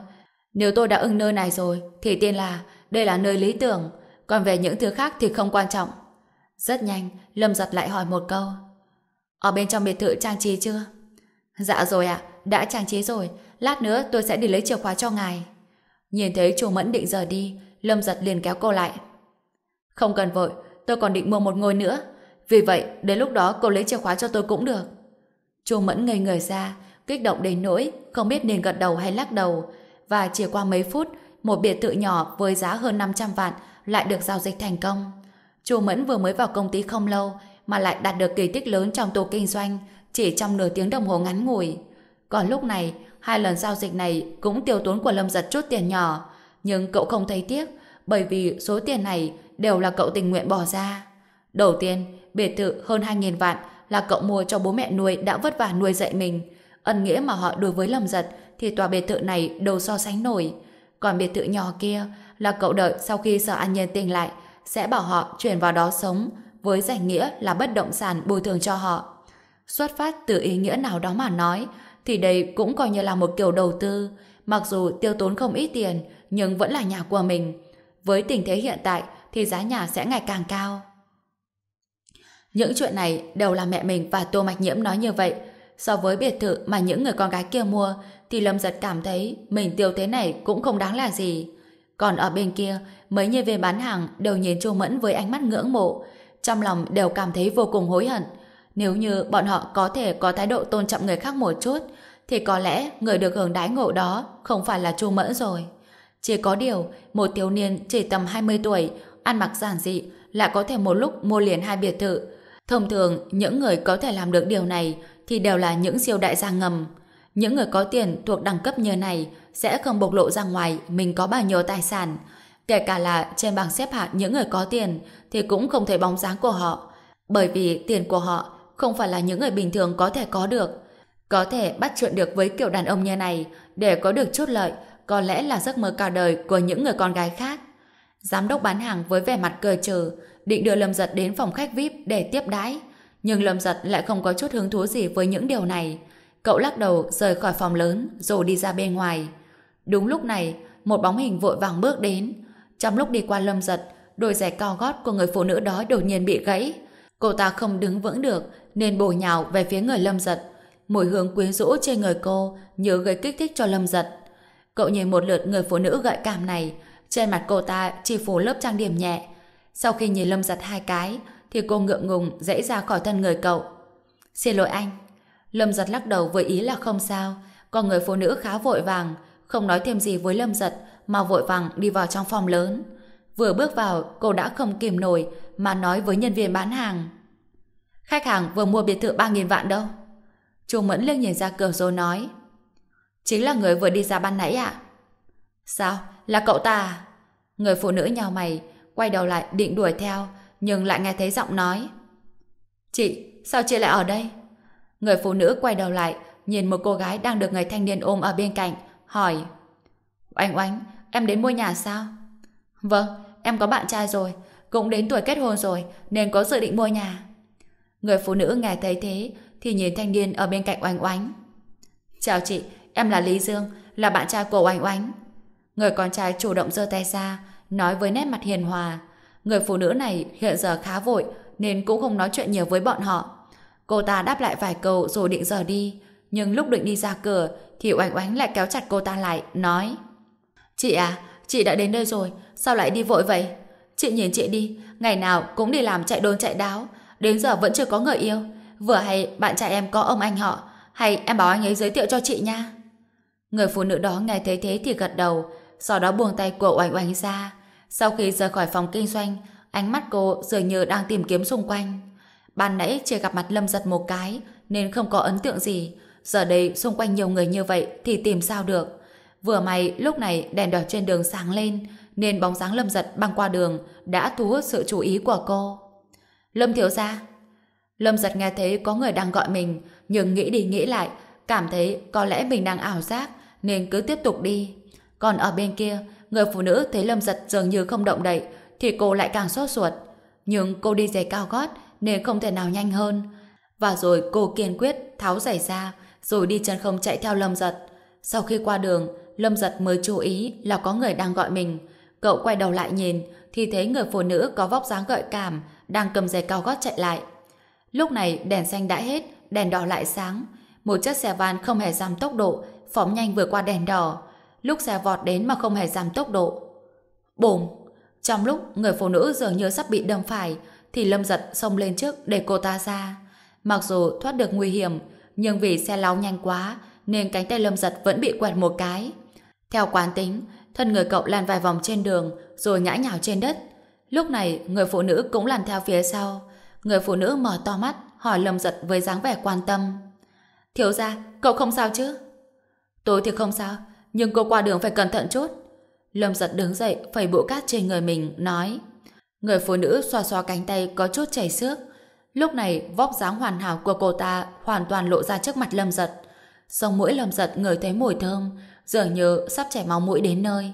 Nếu tôi đã ưng nơi này rồi thì tin là đây là nơi lý tưởng còn về những thứ khác thì không quan trọng. Rất nhanh, Lâm giật lại hỏi một câu. Ở bên trong biệt thự trang trí chưa? Dạ rồi ạ, đã trang trí rồi, lát nữa tôi sẽ đi lấy chìa khóa cho ngài. Nhìn thấy chú Mẫn định rời đi, Lâm giật liền kéo cô lại. Không cần vội, tôi còn định mua một ngôi nữa. Vì vậy, đến lúc đó cô lấy chìa khóa cho tôi cũng được. Chu Mẫn ngây người ra, kích động đến nỗi không biết nên gật đầu hay lắc đầu. Và chỉ qua mấy phút, một biệt thự nhỏ với giá hơn 500 vạn lại được giao dịch thành công. Chu Mẫn vừa mới vào công ty không lâu mà lại đạt được kỳ tích lớn trong tổ kinh doanh chỉ trong nửa tiếng đồng hồ ngắn ngủi. Còn lúc này, hai lần giao dịch này cũng tiêu tốn của Lâm Giật chút tiền nhỏ, nhưng cậu không thấy tiếc bởi vì số tiền này đều là cậu tình nguyện bỏ ra. Đầu tiên, biệt thự hơn 2.000 vạn là cậu mua cho bố mẹ nuôi đã vất vả nuôi dạy mình. Ân nghĩa mà họ đối với Lâm Giật thì tòa biệt thự này đâu so sánh nổi. Còn biệt thự nhỏ kia là cậu đợi sau khi sở an nhân tỉnh lại, sẽ bảo họ chuyển vào đó sống với danh nghĩa là bất động sản bồi thường cho họ. Xuất phát từ ý nghĩa nào đó mà nói, thì đây cũng coi như là một kiểu đầu tư, mặc dù tiêu tốn không ít tiền, nhưng vẫn là nhà của mình. Với tình thế hiện tại, thì giá nhà sẽ ngày càng cao. Những chuyện này đều là mẹ mình và Tô Mạch Nhiễm nói như vậy. So với biệt thự mà những người con gái kia mua, thì Lâm Giật cảm thấy mình tiêu thế này cũng không đáng là gì. Còn ở bên kia, mấy nhân viên bán hàng đều nhìn Chu Mẫn với ánh mắt ngưỡng mộ. Trong lòng đều cảm thấy vô cùng hối hận. Nếu như bọn họ có thể có thái độ tôn trọng người khác một chút, thì có lẽ người được hưởng đái ngộ đó không phải là Chu Mẫn rồi. Chỉ có điều, một thiếu niên chỉ tầm 20 tuổi, ăn mặc giản dị, lại có thể một lúc mua liền hai biệt thự. Thông thường, những người có thể làm được điều này thì đều là những siêu đại gia ngầm. Những người có tiền thuộc đẳng cấp như này sẽ không bộc lộ ra ngoài, mình có bao nhiêu tài sản. Kể cả là trên bảng xếp hạng những người có tiền thì cũng không thể bóng dáng của họ. Bởi vì tiền của họ không phải là những người bình thường có thể có được. Có thể bắt chuyện được với kiểu đàn ông như này để có được chút lợi có lẽ là giấc mơ cả đời của những người con gái khác. Giám đốc bán hàng với vẻ mặt cười trừ, định đưa Lâm Giật đến phòng khách VIP để tiếp đái. Nhưng Lâm Giật lại không có chút hứng thú gì với những điều này. Cậu lắc đầu rời khỏi phòng lớn, rồi đi ra bên ngoài. Đúng lúc này, một bóng hình vội vàng bước đến. Trong lúc đi qua Lâm Giật, đôi giày cao gót của người phụ nữ đó đột nhiên bị gãy. Cô ta không đứng vững được nên bổ nhào về phía người Lâm Giật. Mùi hương quyến rũ trên người cô nhớ gây kích thích cho Lâm Giật. Cậu nhìn một lượt người phụ nữ gợi cảm này, trên mặt cô ta chỉ phủ lớp trang điểm nhẹ. Sau khi nhìn Lâm Giật hai cái, thì cô ngượng ngùng dãy ra khỏi thân người cậu. Xin lỗi anh. Lâm Giật lắc đầu với ý là không sao, còn người phụ nữ khá vội vàng, không nói thêm gì với Lâm Giật, mà vội vàng đi vào trong phòng lớn. Vừa bước vào, cô đã không kìm nổi, mà nói với nhân viên bán hàng. Khách hàng vừa mua biệt thự 3.000 vạn đâu. Chu Mẫn liếc nhìn ra cửa rồi nói. Chính là người vừa đi ra ban nãy ạ. Sao? Là cậu ta à? Người phụ nữ nhào mày, quay đầu lại định đuổi theo, nhưng lại nghe thấy giọng nói. Chị, sao chị lại ở đây? Người phụ nữ quay đầu lại, nhìn một cô gái đang được người thanh niên ôm ở bên cạnh, hỏi. Oanh oanh, em đến mua nhà sao? Vâng, em có bạn trai rồi, cũng đến tuổi kết hôn rồi, nên có dự định mua nhà. Người phụ nữ nghe thấy thế, thì nhìn thanh niên ở bên cạnh oanh oánh. Chào chị, em là Lý Dương, là bạn trai của oanh oánh. Người con trai chủ động giơ tay ra, nói với nét mặt hiền hòa. Người phụ nữ này hiện giờ khá vội, nên cũng không nói chuyện nhiều với bọn họ. Cô ta đáp lại vài câu rồi định rời đi, nhưng lúc định đi ra cửa thì oanh oánh lại kéo chặt cô ta lại, nói Chị à, chị đã đến đây rồi, sao lại đi vội vậy? Chị nhìn chị đi, ngày nào cũng đi làm chạy đôn chạy đáo, đến giờ vẫn chưa có người yêu. Vừa hay bạn trai em có ông anh họ, hay em bảo anh ấy giới thiệu cho chị nha. Người phụ nữ đó nghe thấy thế thì gật đầu, sau đó buông tay của oanh oanh ra. Sau khi rời khỏi phòng kinh doanh, ánh mắt cô dường như đang tìm kiếm xung quanh. Ban nãy chỉ gặp mặt Lâm giật một cái, nên không có ấn tượng gì. Giờ đây xung quanh nhiều người như vậy thì tìm sao được. Vừa may lúc này đèn đỏ trên đường sáng lên, nên bóng dáng Lâm giật băng qua đường đã thu hút sự chú ý của cô. Lâm thiếu gia. Lâm giật nghe thấy có người đang gọi mình, nhưng nghĩ đi nghĩ lại, cảm thấy có lẽ mình đang ảo giác, nên cứ tiếp tục đi. Còn ở bên kia, người phụ nữ thấy Lâm Giật dường như không động đậy, thì cô lại càng sốt ruột. Nhưng cô đi giày cao gót nên không thể nào nhanh hơn. Và rồi cô kiên quyết tháo giày ra, rồi đi chân không chạy theo Lâm Giật. Sau khi qua đường, Lâm Giật mới chú ý là có người đang gọi mình. Cậu quay đầu lại nhìn, thì thấy người phụ nữ có vóc dáng gợi cảm, đang cầm giày cao gót chạy lại. Lúc này đèn xanh đã hết, đèn đỏ lại sáng. Một chiếc xe van không hề giảm tốc độ, phóng nhanh vừa qua đèn đỏ lúc xe vọt đến mà không hề giảm tốc độ. Bùm! Trong lúc người phụ nữ dường như sắp bị đâm phải, thì Lâm Giật xông lên trước để cô ta ra. Mặc dù thoát được nguy hiểm, nhưng vì xe lao nhanh quá, nên cánh tay Lâm Giật vẫn bị quẹt một cái. Theo quán tính, thân người cậu lăn vài vòng trên đường, rồi ngã nhào trên đất. Lúc này, người phụ nữ cũng lăn theo phía sau. Người phụ nữ mở to mắt, hỏi Lâm Giật với dáng vẻ quan tâm. Thiếu ra, cậu không sao chứ? Tôi thì không sao, nhưng cô qua đường phải cẩn thận chút. Lâm Giật đứng dậy, phẩy bụi cát trên người mình, nói. Người phụ nữ xoa xoa cánh tay có chút chảy xước. Lúc này, vóc dáng hoàn hảo của cô ta hoàn toàn lộ ra trước mặt Lâm Giật. Sông mũi Lâm Giật ngửi thấy mùi thơm, dường như sắp chảy máu mũi đến nơi.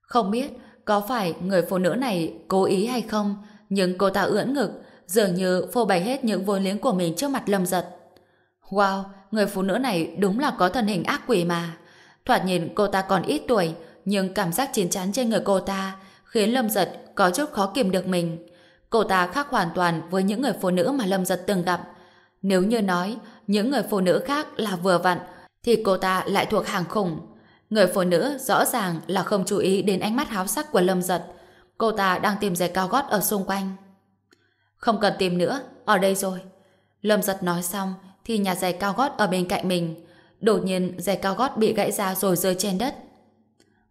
Không biết có phải người phụ nữ này cố ý hay không, nhưng cô ta ưỡn ngực, dường như phô bày hết những vốn liếng của mình trước mặt Lâm Giật. Wow, người phụ nữ này đúng là có thân hình ác quỷ mà. Thoạt nhìn cô ta còn ít tuổi, nhưng cảm giác chiến chắn trên người cô ta khiến Lâm Giật có chút khó kìm được mình. Cô ta khác hoàn toàn với những người phụ nữ mà Lâm Giật từng gặp. Nếu như nói những người phụ nữ khác là vừa vặn, thì cô ta lại thuộc hàng khủng. Người phụ nữ rõ ràng là không chú ý đến ánh mắt háo sắc của Lâm Giật. Cô ta đang tìm giày cao gót ở xung quanh. Không cần tìm nữa, ở đây rồi. Lâm Giật nói xong thì nhà giày cao gót ở bên cạnh mình. Đột nhiên giày cao gót bị gãy ra rồi rơi trên đất.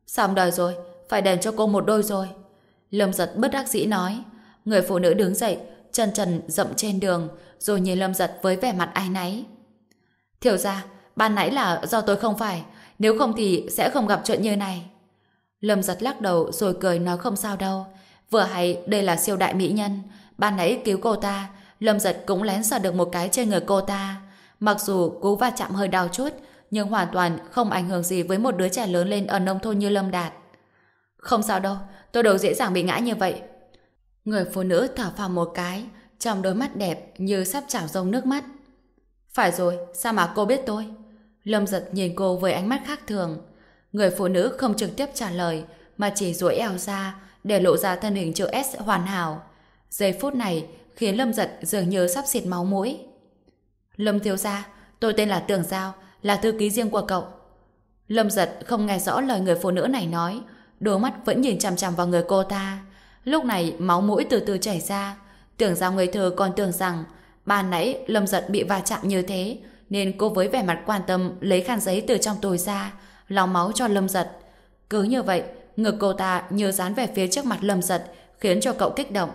Xong đời rồi, phải đền cho cô một đôi rồi. Lâm Giật bất đắc dĩ nói. Người phụ nữ đứng dậy, chân trần dậm trên đường, rồi nhìn Lâm Giật với vẻ mặt ai náy. Thiểu ra, ban nãy là do tôi không phải, nếu không thì sẽ không gặp chuyện như này. Lâm giật lắc đầu rồi cười nói không sao đâu. Vừa hay đây là siêu đại mỹ nhân. Ban nãy cứu cô ta, Lâm giật cũng lén sờ được một cái trên người cô ta. Mặc dù cú va chạm hơi đau chút, nhưng hoàn toàn không ảnh hưởng gì với một đứa trẻ lớn lên ở nông thôn như Lâm Đạt. Không sao đâu, tôi đâu dễ dàng bị ngã như vậy. Người phụ nữ thở phào một cái, trong đôi mắt đẹp như sắp trào rông nước mắt. Phải rồi, sao mà cô biết tôi? Lâm giật nhìn cô với ánh mắt khác thường. Người phụ nữ không trực tiếp trả lời, mà chỉ duỗi eo ra để lộ ra thân hình chữ S hoàn hảo. Giây phút này khiến Lâm giật dường như sắp xịt máu mũi. Lâm thiếu gia, tôi tên là Tường Giao, là thư ký riêng của cậu. Lâm giật không nghe rõ lời người phụ nữ này nói, đôi mắt vẫn nhìn chằm chằm vào người cô ta. Lúc này máu mũi từ từ chảy ra, tưởng giao người thơ còn tưởng rằng ban nãy Lâm giật bị va chạm như thế, nên cô với vẻ mặt quan tâm lấy khăn giấy từ trong túi ra, lau máu cho Lâm Giật. Cứ như vậy, ngực cô ta như dán về phía trước mặt Lâm Giật, khiến cho cậu kích động.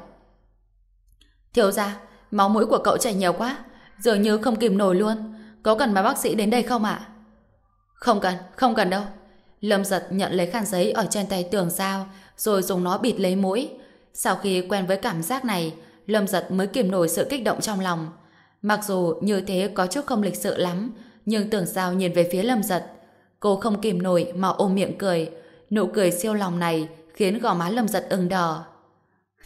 Thiếu ra, máu mũi của cậu chảy nhiều quá, dường như không kìm nổi luôn. Có cần mà bác sĩ đến đây không ạ? Không cần, không cần đâu. Lâm Giật nhận lấy khăn giấy ở trên tay tường sao, rồi dùng nó bịt lấy mũi. Sau khi quen với cảm giác này, Lâm Giật mới kiềm nổi sự kích động trong lòng. Mặc dù như thế có chút không lịch sự lắm, nhưng tưởng sao nhìn về phía lâm giật. Cô không kìm nổi mà ôm miệng cười. Nụ cười siêu lòng này khiến gò má lâm giật ửng đỏ.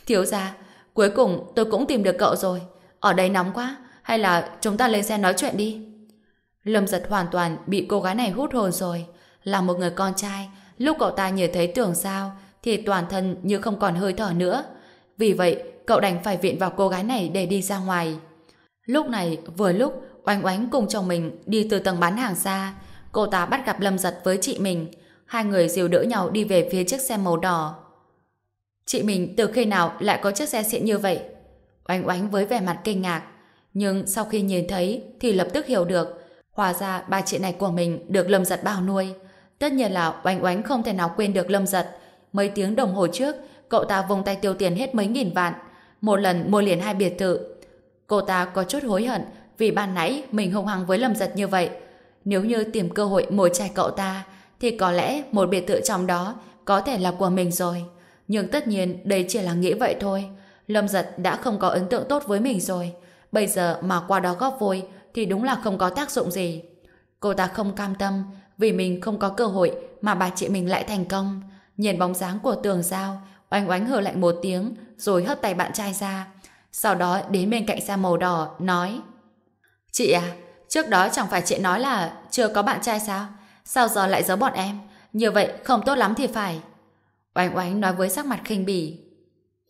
Thiếu ra, cuối cùng tôi cũng tìm được cậu rồi. Ở đây nóng quá, hay là chúng ta lên xe nói chuyện đi? Lâm giật hoàn toàn bị cô gái này hút hồn rồi. Là một người con trai, lúc cậu ta nhìn thấy tưởng sao, thì toàn thân như không còn hơi thở nữa. Vì vậy, cậu đành phải viện vào cô gái này để đi ra ngoài. Lúc này, vừa lúc, Oanh Oánh cùng chồng mình đi từ tầng bán hàng xa, cô ta bắt gặp Lâm Giật với chị mình. Hai người dìu đỡ nhau đi về phía chiếc xe màu đỏ. Chị mình từ khi nào lại có chiếc xe xịn như vậy? Oanh Oánh với vẻ mặt kinh ngạc. Nhưng sau khi nhìn thấy thì lập tức hiểu được. Hóa ra ba chị này của mình được Lâm Giật bao nuôi. Tất nhiên là Oanh Oánh không thể nào quên được Lâm Giật. Mấy tiếng đồng hồ trước, cậu ta vùng tay tiêu tiền hết mấy nghìn vạn. Một lần mua liền hai biệt thự Cô ta có chút hối hận vì ban nãy mình hung hăng với Lâm Giật như vậy. Nếu như tìm cơ hội mồi chai cậu ta, thì có lẽ một biệt thự trong đó có thể là của mình rồi. Nhưng tất nhiên đây chỉ là nghĩ vậy thôi. Lâm Giật đã không có ấn tượng tốt với mình rồi. Bây giờ mà qua đó góp vui thì đúng là không có tác dụng gì. Cô ta không cam tâm vì mình không có cơ hội mà bà chị mình lại thành công. Nhìn bóng dáng của tường giao, oanh oánh hờ lạnh một tiếng rồi hất tay bạn trai ra sau đó đến bên cạnh xe màu đỏ, nói Chị à, trước đó chẳng phải chị nói là chưa có bạn trai sao? Sao giờ lại giấu bọn em? Như vậy không tốt lắm thì phải. Oanh oánh nói với sắc mặt khinh bỉ.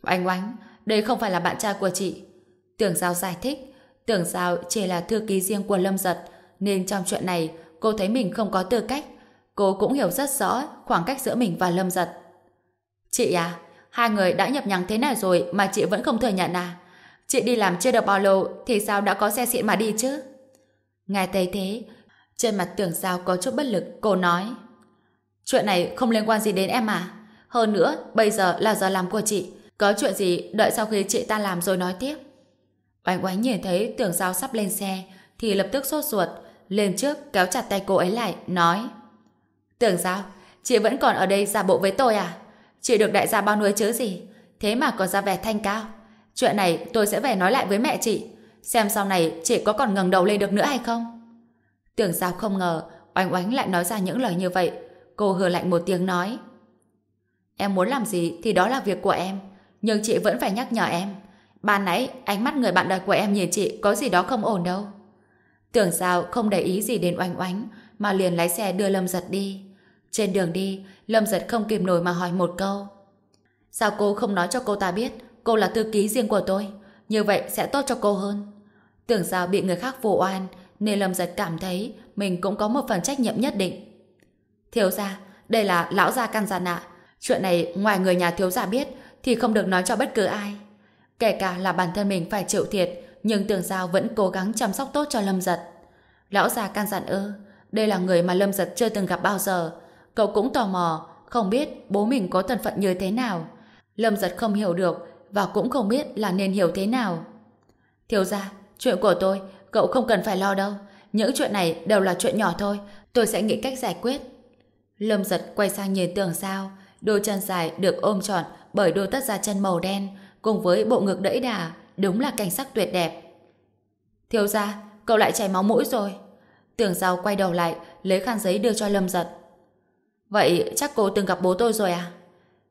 Oanh oánh, đây không phải là bạn trai của chị. Tưởng Giao giải thích, Tưởng Giao chỉ là thư ký riêng của Lâm Giật, nên trong chuyện này cô thấy mình không có tư cách. Cô cũng hiểu rất rõ khoảng cách giữa mình và Lâm Giật. Chị à, hai người đã nhập nhằng thế này rồi mà chị vẫn không thừa nhận à? Chị đi làm chưa được bao lâu thì sao đã có xe xịn mà đi chứ? Ngài thấy thế, trên mặt tưởng sao có chút bất lực, cô nói. Chuyện này không liên quan gì đến em à? Hơn nữa, bây giờ là giờ làm của chị. Có chuyện gì đợi sau khi chị ta làm rồi nói tiếp. Oanh oánh nhìn thấy tưởng sao sắp lên xe, thì lập tức sốt ruột, lên trước kéo chặt tay cô ấy lại, nói Tưởng sao? Chị vẫn còn ở đây giả bộ với tôi à? Chị được đại gia bao nuôi chứ gì? Thế mà còn ra vẻ thanh cao. Chuyện này tôi sẽ về nói lại với mẹ chị. Xem sau này chị có còn ngẩng đầu lên được nữa hay không? Tưởng sao không ngờ, Oanh oánh lại nói ra những lời như vậy. Cô hừ lạnh một tiếng nói Em muốn làm gì thì đó là việc của em. Nhưng chị vẫn phải nhắc nhở em. Ban nãy, ánh mắt người bạn đời của em nhìn chị có gì đó không ổn đâu. Tưởng sao không để ý gì đến oanh oánh, mà liền lái xe đưa Lâm Giật đi. Trên đường đi, Lâm Giật không kìm nổi mà hỏi một câu. Sao cô không nói cho cô ta biết cô là thư ký riêng của tôi? Như vậy sẽ tốt cho cô hơn. Tưởng sao bị người khác vụ oan nên Lâm Giật cảm thấy mình cũng có một phần trách nhiệm nhất định. Thiếu gia, đây là lão gia căn dặn ạ. Chuyện này ngoài người nhà thiếu gia biết thì không được nói cho bất cứ ai. Kể cả là bản thân mình phải chịu thiệt nhưng tưởng sao vẫn cố gắng chăm sóc tốt cho Lâm Giật. Lão già can dặn ơ đây là người mà Lâm Giật chưa từng gặp bao giờ. Cậu cũng tò mò, không biết bố mình có thân phận như thế nào. Lâm Giật không hiểu được và cũng không biết là nên hiểu thế nào. Thiếu ra, chuyện của tôi, cậu không cần phải lo đâu. Những chuyện này đều là chuyện nhỏ thôi, tôi sẽ nghĩ cách giải quyết. Lâm Giật quay sang nhìn tường sao, đôi chân dài được ôm trọn bởi đôi tất da chân màu đen, cùng với bộ ngực đẫy đà, đúng là cảnh sắc tuyệt đẹp. Thiếu ra, cậu lại chảy máu mũi rồi. tường sao quay đầu lại, lấy khăn giấy đưa cho Lâm Giật. Vậy chắc cô từng gặp bố tôi rồi à?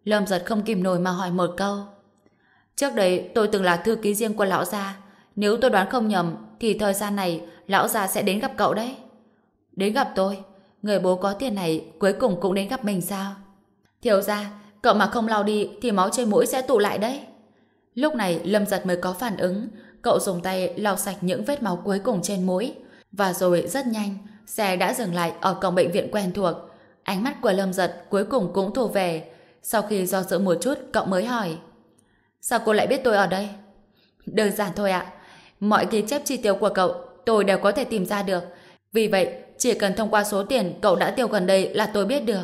Lâm Giật không kìm nổi mà hỏi một câu. Trước đây tôi từng là thư ký riêng của lão gia. Nếu tôi đoán không nhầm, thì thời gian này lão gia sẽ đến gặp cậu đấy. Đến gặp tôi? Người bố có tiền này cuối cùng cũng đến gặp mình sao? Thiếu ra, cậu mà không lau đi thì máu trên mũi sẽ tụ lại đấy. Lúc này Lâm Giật mới có phản ứng. Cậu dùng tay lau sạch những vết máu cuối cùng trên mũi. Và rồi rất nhanh, xe đã dừng lại ở cổng bệnh viện quen thuộc. Ánh mắt của Lâm Giật cuối cùng cũng thu về. Sau khi do dự một chút, cậu mới hỏi. Sao cô lại biết tôi ở đây? Đơn giản thôi ạ. Mọi ghi chép chi tiêu của cậu, tôi đều có thể tìm ra được. Vì vậy, chỉ cần thông qua số tiền cậu đã tiêu gần đây là tôi biết được.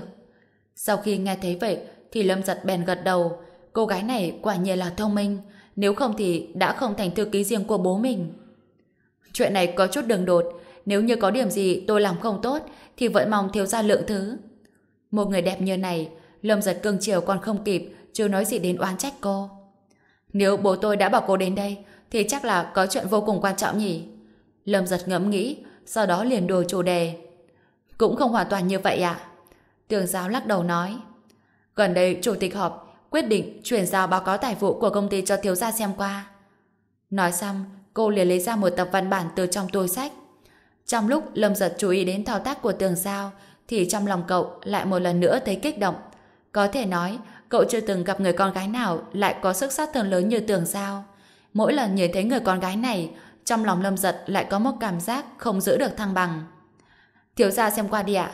Sau khi nghe thấy vậy, thì Lâm Giật bèn gật đầu. Cô gái này quả nhiên là thông minh. Nếu không thì đã không thành thư ký riêng của bố mình. Chuyện này có chút đường đột. Nếu như có điểm gì tôi làm không tốt, thì vẫn mong thiếu ra lượng thứ. Một người đẹp như này, Lâm giật cương chiều còn không kịp, chưa nói gì đến oán trách cô. Nếu bố tôi đã bảo cô đến đây, thì chắc là có chuyện vô cùng quan trọng nhỉ? Lâm giật ngẫm nghĩ, sau đó liền đổi chủ đề. Cũng không hoàn toàn như vậy ạ. À? Tường giáo lắc đầu nói. Gần đây, chủ tịch họp quyết định chuyển giao báo cáo tài vụ của công ty cho thiếu gia xem qua. Nói xong, cô liền lấy ra một tập văn bản từ trong túi sách. Trong lúc Lâm giật chú ý đến thao tác của tường giao, thì trong lòng cậu lại một lần nữa thấy kích động. Có thể nói, cậu chưa từng gặp người con gái nào lại có sức sát thương lớn như tường giao. Mỗi lần nhìn thấy người con gái này, trong lòng lâm giật lại có một cảm giác không giữ được thăng bằng. Thiếu gia xem qua đi ạ.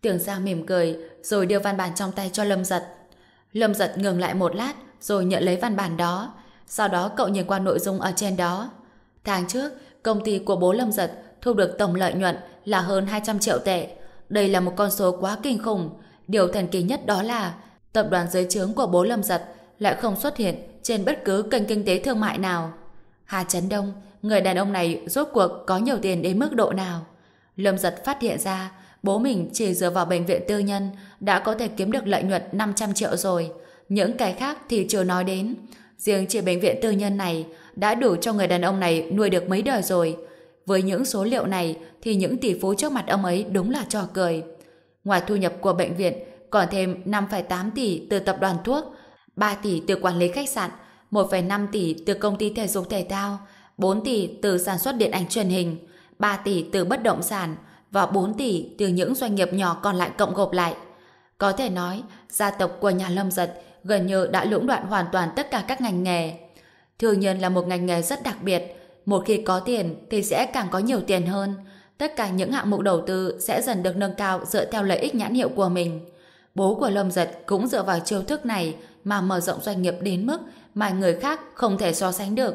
Tường giao mỉm cười, rồi đưa văn bản trong tay cho lâm giật. Lâm giật ngừng lại một lát, rồi nhận lấy văn bản đó. Sau đó cậu nhìn qua nội dung ở trên đó. Tháng trước, công ty của bố Lâm Giật thu được tổng lợi nhuận là hơn 200 triệu tệ. Đây là một con số quá kinh khủng. Điều thần kỳ nhất đó là tập đoàn dưới trướng của bố Lâm Giật lại không xuất hiện trên bất cứ kênh kinh tế thương mại nào. Hà Trấn Đông, người đàn ông này rốt cuộc có nhiều tiền đến mức độ nào? Lâm Giật phát hiện ra bố mình chỉ dựa vào bệnh viện tư nhân đã có thể kiếm được lợi nhuận 500 triệu rồi. Những cái khác thì chưa nói đến. Riêng chỉ bệnh viện tư nhân này đã đủ cho người đàn ông này nuôi được mấy đời rồi. Với những số liệu này thì những tỷ phú trước mặt ông ấy đúng là trò cười. Ngoài thu nhập của bệnh viện, còn thêm 5,8 tỷ từ tập đoàn thuốc, 3 tỷ từ quản lý khách sạn, 1,5 tỷ từ công ty thể dục thể thao, 4 tỷ từ sản xuất điện ảnh truyền hình, 3 tỷ từ bất động sản và 4 tỷ từ những doanh nghiệp nhỏ còn lại cộng gộp lại. Có thể nói, gia tộc của nhà Lâm Giật gần như đã lũng đoạn hoàn toàn tất cả các ngành nghề. Thương nhân là một ngành nghề rất đặc biệt. Một khi có tiền thì sẽ càng có nhiều tiền hơn. Tất cả những hạng mục đầu tư sẽ dần được nâng cao dựa theo lợi ích nhãn hiệu của mình. Bố của Lâm Giật cũng dựa vào chiêu thức này mà mở rộng doanh nghiệp đến mức mà người khác không thể so sánh được.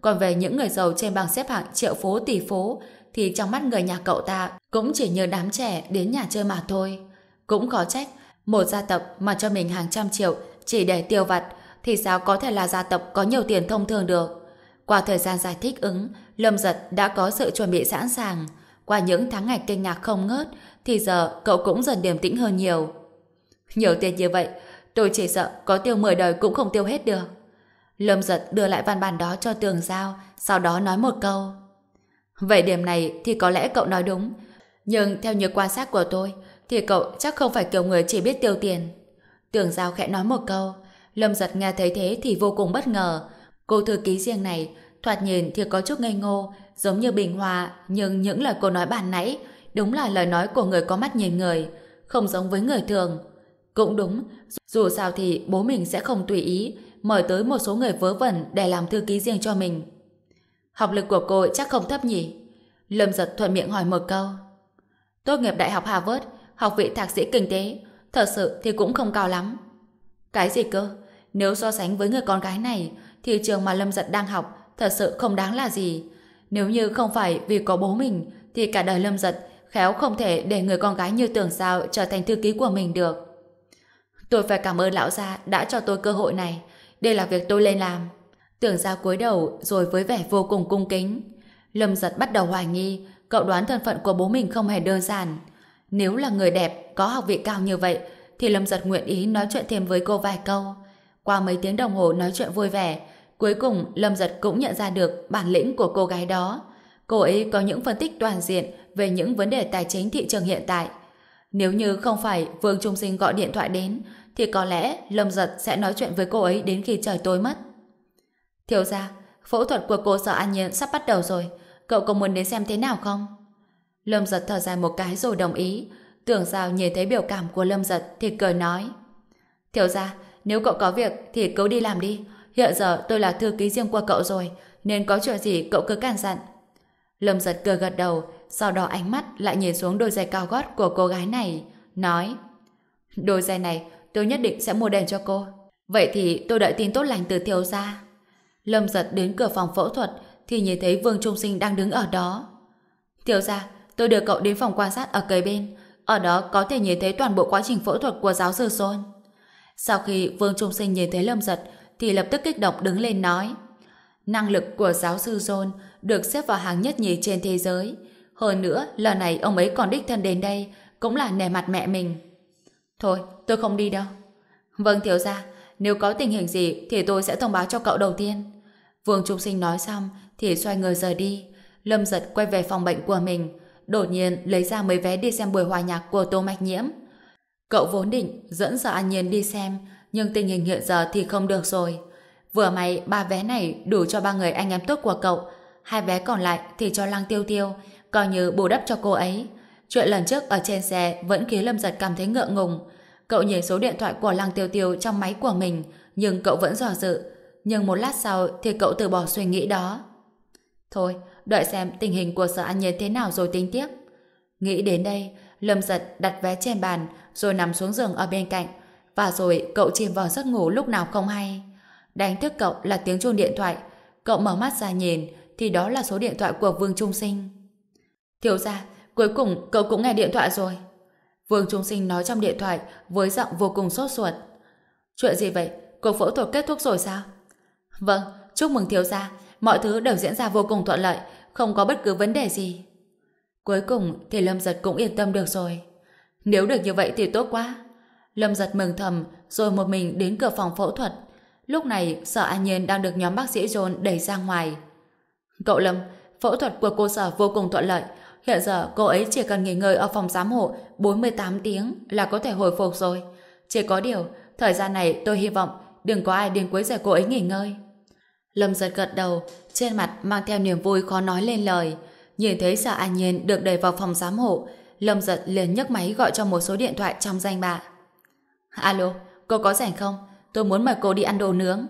Còn về những người giàu trên bảng xếp hạng triệu phố tỷ phố thì trong mắt người nhà cậu ta cũng chỉ như đám trẻ đến nhà chơi mà thôi. Cũng có trách, một gia tộc mà cho mình hàng trăm triệu chỉ để tiêu vặt thì sao có thể là gia tộc có nhiều tiền thông thường được. Qua thời gian giải thích ứng, Lâm Giật đã có sự chuẩn bị sẵn sàng. Qua những tháng ngày kinh ngạc không ngớt, thì giờ cậu cũng dần điềm tĩnh hơn nhiều. Nhiều tiền như vậy, tôi chỉ sợ có tiêu 10 đời cũng không tiêu hết được. Lâm Giật đưa lại văn bản đó cho Tường Giao, sau đó nói một câu. Vậy điểm này thì có lẽ cậu nói đúng, nhưng theo như quan sát của tôi, thì cậu chắc không phải kiểu người chỉ biết tiêu tiền. Tường Giao khẽ nói một câu, Lâm Giật nghe thấy thế thì vô cùng bất ngờ. Cô thư ký riêng này, thoạt nhìn thì có chút ngây ngô, giống như bình hòa, nhưng những lời cô nói bàn nãy đúng là lời nói của người có mắt nhìn người, không giống với người thường. Cũng đúng, dù sao thì bố mình sẽ không tùy ý mời tới một số người vớ vẩn để làm thư ký riêng cho mình. Học lực của cô chắc không thấp nhỉ? Lâm giật thuận miệng hỏi một câu. Tốt nghiệp Đại học Harvard, học vị thạc sĩ kinh tế, thật sự thì cũng không cao lắm. Cái gì cơ? Nếu so sánh với người con gái này, thì trường mà Lâm giật đang học thật sự không đáng là gì. Nếu như không phải vì có bố mình, thì cả đời Lâm giật khéo không thể để người con gái như tưởng sao trở thành thư ký của mình được. Tôi phải cảm ơn lão gia đã cho tôi cơ hội này. Đây là việc tôi lên làm. Tưởng ra cúi đầu rồi với vẻ vô cùng cung kính. Lâm giật bắt đầu hoài nghi cậu đoán thân phận của bố mình không hề đơn giản. Nếu là người đẹp, có học vị cao như vậy thì Lâm giật nguyện ý nói chuyện thêm với cô vài câu. Qua mấy tiếng đồng hồ nói chuyện vui vẻ cuối cùng Lâm giật cũng nhận ra được bản lĩnh của cô gái đó. Cô ấy có những phân tích toàn diện về những vấn đề tài chính thị trường hiện tại. Nếu như không phải Vương Trung Sinh gọi điện thoại đến, thì có lẽ Lâm Giật sẽ nói chuyện với cô ấy đến khi trời tối mất. Thiếu ra, phẫu thuật của cô sở An Nhiên sắp bắt đầu rồi. Cậu có muốn đến xem thế nào không? Lâm Giật thở dài một cái rồi đồng ý. Tưởng sao nhìn thấy biểu cảm của Lâm Giật thì cười nói. Thiếu ra, nếu cậu có việc thì cứ đi làm đi. Hiện giờ tôi là thư ký riêng của cậu rồi, nên có chuyện gì cậu cứ can dặn. Lâm giật cười gật đầu, sau đó ánh mắt lại nhìn xuống đôi giày cao gót của cô gái này, nói Đôi giày này tôi nhất định sẽ mua đèn cho cô. Vậy thì tôi đợi tin tốt lành từ thiếu gia. Lâm giật đến cửa phòng phẫu thuật thì nhìn thấy Vương Trung Sinh đang đứng ở đó. Thiếu gia, tôi đưa cậu đến phòng quan sát ở cây bên. Ở đó có thể nhìn thấy toàn bộ quá trình phẫu thuật của giáo sư Sơn. Sau khi Vương Trung Sinh nhìn thấy Lâm giật thì lập tức kích động đứng lên nói Năng lực của giáo sư John được xếp vào hàng nhất nhì trên thế giới. Hơn nữa, lần này ông ấy còn đích thân đến đây, cũng là nề mặt mẹ mình. Thôi, tôi không đi đâu. Vâng, thiếu gia, nếu có tình hình gì thì tôi sẽ thông báo cho cậu đầu tiên. Vương Trung Sinh nói xong thì xoay người rời đi. Lâm giật quay về phòng bệnh của mình, đột nhiên lấy ra mấy vé đi xem buổi hòa nhạc của Tô Mạch Nhiễm. Cậu vốn định dẫn Sở An Nhiên đi xem, nhưng tình hình hiện giờ thì không được rồi. Vừa may ba vé này đủ cho ba người anh em tốt của cậu, hai vé còn lại thì cho Lăng Tiêu Tiêu, coi như bù đắp cho cô ấy. Chuyện lần trước ở trên xe vẫn khiến Lâm Giật cảm thấy ngượng ngùng. Cậu nhìn số điện thoại của Lăng Tiêu Tiêu trong máy của mình, nhưng cậu vẫn dò dự. Nhưng một lát sau thì cậu từ bỏ suy nghĩ đó. Thôi, đợi xem tình hình của sở an nhiên thế nào rồi tính tiếp. Nghĩ đến đây, Lâm Giật đặt vé trên bàn rồi nằm xuống giường ở bên cạnh và rồi cậu chìm vào giấc ngủ lúc nào không hay. Đánh thức cậu là tiếng chuông điện thoại. Cậu mở mắt ra nhìn thì đó là số điện thoại của Vương Trung Sinh. Thiếu ra, cuối cùng cậu cũng nghe điện thoại rồi. Vương Trung Sinh nói trong điện thoại với giọng vô cùng sốt ruột. Chuyện gì vậy? Cuộc phẫu thuật kết thúc rồi sao? Vâng, chúc mừng thiếu gia. Mọi thứ đều diễn ra vô cùng thuận lợi, không có bất cứ vấn đề gì. Cuối cùng thì Lâm Giật cũng yên tâm được rồi. Nếu được như vậy thì tốt quá. Lâm Giật mừng thầm rồi một mình đến cửa phòng phẫu thuật. Lúc này Sở An Nhiên đang được nhóm bác sĩ John đẩy ra ngoài. Cậu Lâm, phẫu thuật của cô Sở vô cùng thuận lợi. Hiện giờ cô ấy chỉ cần nghỉ ngơi ở phòng giám hộ 48 tiếng là có thể hồi phục rồi. Chỉ có điều, thời gian này tôi hy vọng đừng có ai đến quấy rầy cô ấy nghỉ ngơi. Lâm giật gật đầu, trên mặt mang theo niềm vui khó nói lên lời. Nhìn thấy Sở An Nhiên được đẩy vào phòng giám hộ, Lâm giật liền nhấc máy gọi cho một số điện thoại trong danh bạ. Alo, cô có rảnh không? Tôi muốn mời cô đi ăn đồ nướng.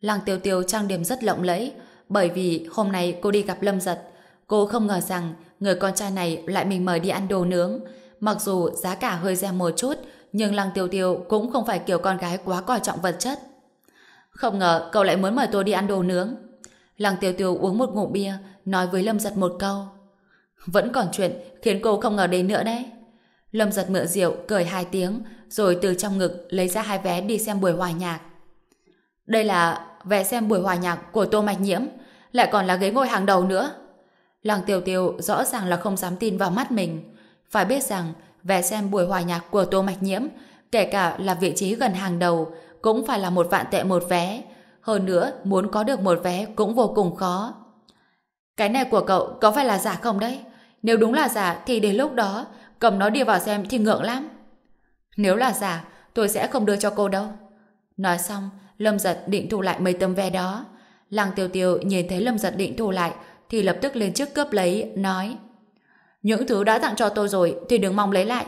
Lăng tiêu tiêu trang điểm rất lộng lẫy, bởi vì hôm nay cô đi gặp Lâm Giật. Cô không ngờ rằng người con trai này lại mình mời đi ăn đồ nướng. Mặc dù giá cả hơi rẻ một chút, nhưng Lăng tiêu tiêu cũng không phải kiểu con gái quá coi trọng vật chất. Không ngờ cậu lại muốn mời tôi đi ăn đồ nướng. Lăng tiêu tiêu uống một ngụm bia, nói với Lâm Giật một câu. Vẫn còn chuyện khiến cô không ngờ đến nữa đấy. Lâm Giật mượn rượu, cười hai tiếng, rồi từ trong ngực lấy ra hai vé đi xem buổi hòa nhạc. Đây là vé xem buổi hòa nhạc của Tô Mạch Nhiễm, lại còn là ghế ngồi hàng đầu nữa. Lăng tiểu tiểu rõ ràng là không dám tin vào mắt mình. Phải biết rằng, vé xem buổi hòa nhạc của Tô Mạch Nhiễm, kể cả là vị trí gần hàng đầu, cũng phải là một vạn tệ một vé. Hơn nữa, muốn có được một vé cũng vô cùng khó. Cái này của cậu có phải là giả không đấy? Nếu đúng là giả thì đến lúc đó cầm nó đi vào xem thì ngượng lắm. Nếu là giả, tôi sẽ không đưa cho cô đâu. Nói xong, Lâm Giật định thu lại mấy tấm vé đó. Lăng Tiêu Tiêu nhìn thấy Lâm Giật định thu lại thì lập tức lên trước cướp lấy, nói Những thứ đã tặng cho tôi rồi thì đừng mong lấy lại.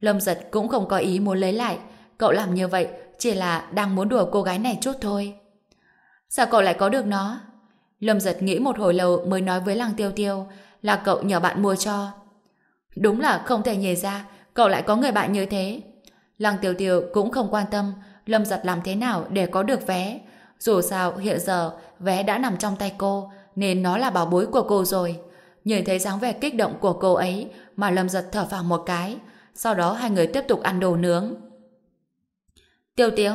Lâm Giật cũng không có ý muốn lấy lại. Cậu làm như vậy chỉ là đang muốn đùa cô gái này chút thôi. Sao cậu lại có được nó? Lâm Giật nghĩ một hồi lâu mới nói với Lăng Tiêu Tiêu là cậu nhờ bạn mua cho. Đúng là không thể nhề ra, cậu lại có người bạn như thế. Lăng Tiêu Tiêu cũng không quan tâm, Lâm Giật làm thế nào để có được vé. Dù sao, hiện giờ, vé đã nằm trong tay cô, nên nó là bảo bối của cô rồi. Nhìn thấy dáng vẻ kích động của cô ấy mà Lâm Giật thở phào một cái. Sau đó hai người tiếp tục ăn đồ nướng. Tiêu Tiêu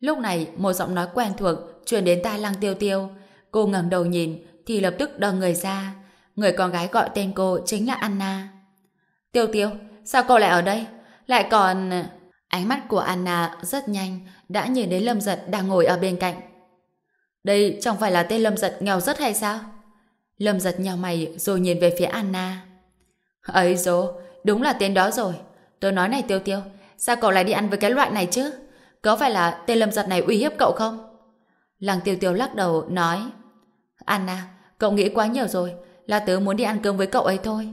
Lúc này một giọng nói quen thuộc truyền đến tai Lăng Tiêu Tiêu. Cô ngẩng đầu nhìn thì lập tức đờ người ra. Người con gái gọi tên cô chính là Anna. Tiêu Tiêu, sao cô lại ở đây? Lại còn... Ờ, ánh mắt của Anna rất nhanh đã nhìn đến Lâm Giật đang ngồi ở bên cạnh. Đây chẳng phải là tên Lâm Giật nghèo rất hay sao? Lâm Giật nhào mày rồi nhìn về phía Anna. Ấy dô, đúng là tên đó rồi. Tôi nói này Tiêu Tiêu, sao cậu lại đi ăn với cái loại này chứ? Có phải là tên Lâm Giật này uy hiếp cậu không? Lăng Tiêu Tiêu lắc đầu nói Anna, cậu nghĩ quá nhiều rồi là tớ muốn đi ăn cơm với cậu ấy thôi.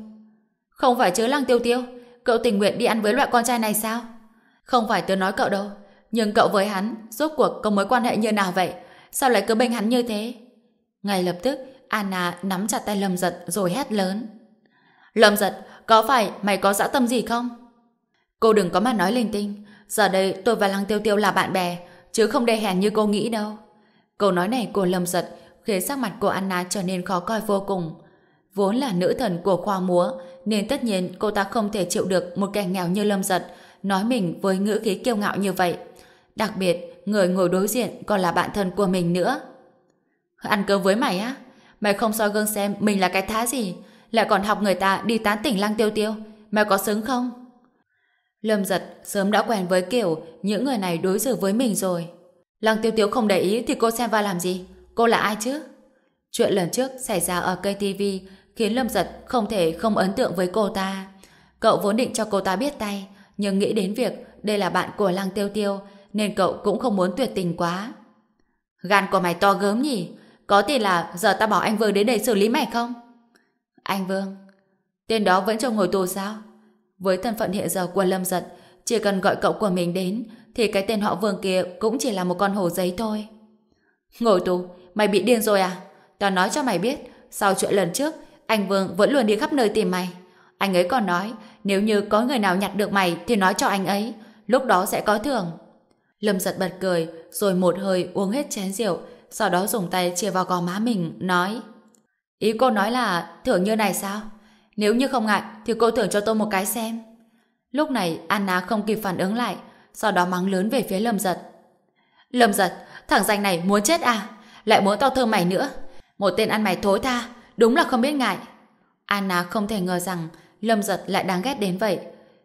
Không phải chứ Lăng Tiêu Tiêu, cậu tình nguyện đi ăn với loại con trai này sao? Không phải tớ nói cậu đâu, nhưng cậu với hắn, rốt cuộc có mối quan hệ như nào vậy? Sao lại cứ bênh hắn như thế? Ngay lập tức, Anna nắm chặt tay Lâm Giật rồi hét lớn. Lâm Giật, có phải mày có dã tâm gì không? Cô đừng có mà nói linh tinh. Giờ đây tôi và Lăng Tiêu Tiêu là bạn bè, chứ không đê hèn như cô nghĩ đâu. Câu nói này của Lâm Giật khiến sắc mặt của Anna trở nên khó coi vô cùng. Vốn là nữ thần của khoa múa, nên tất nhiên cô ta không thể chịu được một kẻ nghèo như Lâm Giật nói mình với ngữ khí kiêu ngạo như vậy. Đặc biệt, người ngồi đối diện còn là bạn thân của mình nữa. Ăn cơm với mày á? Mày không soi gương xem mình là cái thá gì, lại còn học người ta đi tán tỉnh lăng tiêu tiêu. Mày có xứng không? Lâm giật sớm đã quen với kiểu những người này đối xử với mình rồi. Lăng tiêu tiêu không để ý thì cô xem vào làm gì? Cô là ai chứ? Chuyện lần trước xảy ra ở cây khiến Lâm giật không thể không ấn tượng với cô ta. Cậu vốn định cho cô ta biết tay, nhưng nghĩ đến việc đây là bạn của Lăng Tiêu Tiêu, nên cậu cũng không muốn tuyệt tình quá. Gan của mày to gớm nhỉ? Có tiền là giờ ta bỏ anh Vương đến đây xử lý mày không? Anh Vương, tên đó vẫn cho ngồi tù sao? Với thân phận hiện giờ của Lâm Giật, chỉ cần gọi cậu của mình đến, thì cái tên họ Vương kia cũng chỉ là một con hồ giấy thôi. Ngồi tù, mày bị điên rồi à? Tao nói cho mày biết, sau chuyện lần trước, anh Vương vẫn luôn đi khắp nơi tìm mày. Anh ấy còn nói, nếu như có người nào nhặt được mày thì nói cho anh ấy, lúc đó sẽ có thưởng. Lâm giật bật cười, rồi một hơi uống hết chén rượu, sau đó dùng tay chia vào gò má mình, nói Ý cô nói là thưởng như này sao? Nếu như không ngại thì cô thưởng cho tôi một cái xem. Lúc này Anna không kịp phản ứng lại, sau đó mắng lớn về phía Lâm giật. Lâm giật, thằng danh này muốn chết à? Lại muốn tao thương mày nữa. Một tên ăn mày thối tha, đúng là không biết ngại. Anna không thể ngờ rằng Lâm Giật lại đáng ghét đến vậy.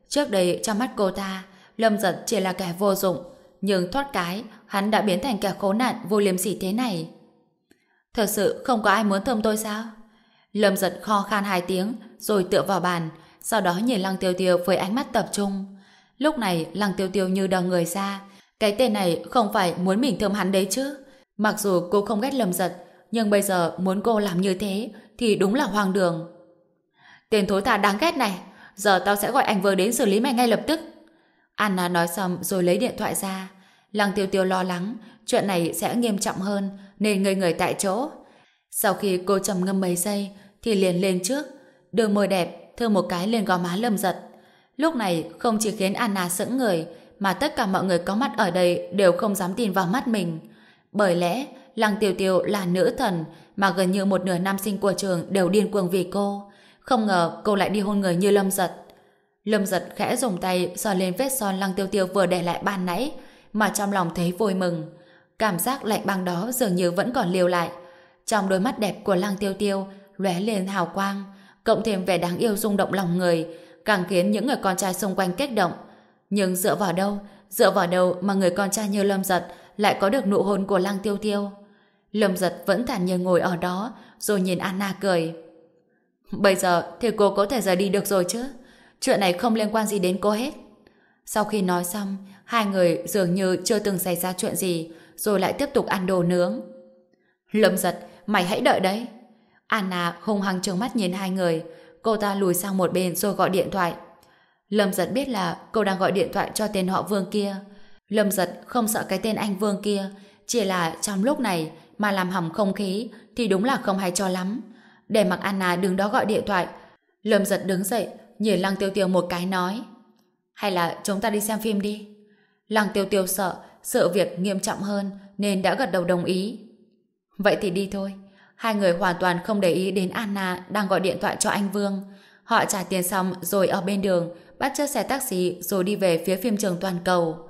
Trước đây trong mắt cô ta, Lâm Giật chỉ là kẻ vô dụng, nhưng thoát cái, hắn đã biến thành kẻ khốn nạn vô liêm sỉ thế này. Thật sự không có ai muốn thơm tôi sao? Lâm Giật kho khan hai tiếng, rồi tựa vào bàn, sau đó nhìn Lăng Tiêu Tiêu với ánh mắt tập trung. Lúc này Lăng Tiêu Tiêu như đờ người ra, cái tên này không phải muốn mình thơm hắn đấy chứ. Mặc dù cô không ghét Lâm Giật, nhưng bây giờ muốn cô làm như thế thì đúng là hoang đường. Tên thối tha đáng ghét này, giờ tao sẽ gọi anh vừa đến xử lý mày ngay lập tức. Anna nói xong rồi lấy điện thoại ra. Lăng tiêu tiêu lo lắng, chuyện này sẽ nghiêm trọng hơn, nên ngây người tại chỗ. Sau khi cô trầm ngâm mấy giây, thì liền lên trước, đưa môi đẹp, thưa một cái lên gò má lâm giật. Lúc này không chỉ khiến Anna sững người, mà tất cả mọi người có mặt ở đây đều không dám tin vào mắt mình. Bởi lẽ, Lăng Tiêu Tiêu là nữ thần, mà gần như một nửa nam sinh của trường đều điên cuồng vì cô. Không ngờ cô lại đi hôn người như Lâm Giật. Lâm Giật khẽ dùng tay sờ lên vết son Lăng Tiêu Tiêu vừa để lại ban nãy, mà trong lòng thấy vui mừng. Cảm giác lạnh băng đó dường như vẫn còn liều lại. Trong đôi mắt đẹp của Lăng Tiêu Tiêu lóe lên hào quang, cộng thêm vẻ đáng yêu rung động lòng người, càng khiến những người con trai xung quanh kích động. Nhưng dựa vào đâu, dựa vào đâu mà người con trai như Lâm Giật lại có được nụ hôn của Lăng Tiêu Tiêu? Lâm Giật vẫn thản nhiên ngồi ở đó, rồi nhìn Anna cười. Bây giờ thì cô có thể rời đi được rồi chứ? Chuyện này không liên quan gì đến cô hết. Sau khi nói xong, hai người dường như chưa từng xảy ra chuyện gì, rồi lại tiếp tục ăn đồ nướng. Lâm giật, mày hãy đợi đấy. Anna hung hăng trừng mắt nhìn hai người, cô ta lùi sang một bên rồi gọi điện thoại. Lâm giật biết là cô đang gọi điện thoại cho tên họ Vương kia. Lâm giật không sợ cái tên anh Vương kia, chỉ là trong lúc này mà làm hỏng không khí thì đúng là không hay cho lắm. Để mặc Anna đứng đó gọi điện thoại, Lâm giật đứng dậy, nhìn Lăng Tiêu Tiêu một cái nói hay là chúng ta đi xem phim đi. Lăng Tiêu Tiêu sợ sự việc nghiêm trọng hơn nên đã gật đầu đồng ý. Vậy thì đi thôi. Hai người hoàn toàn không để ý đến Anna đang gọi điện thoại cho anh Vương. Họ trả tiền xong rồi ở bên đường bắt chiếc xe taxi rồi đi về phía phim trường toàn cầu.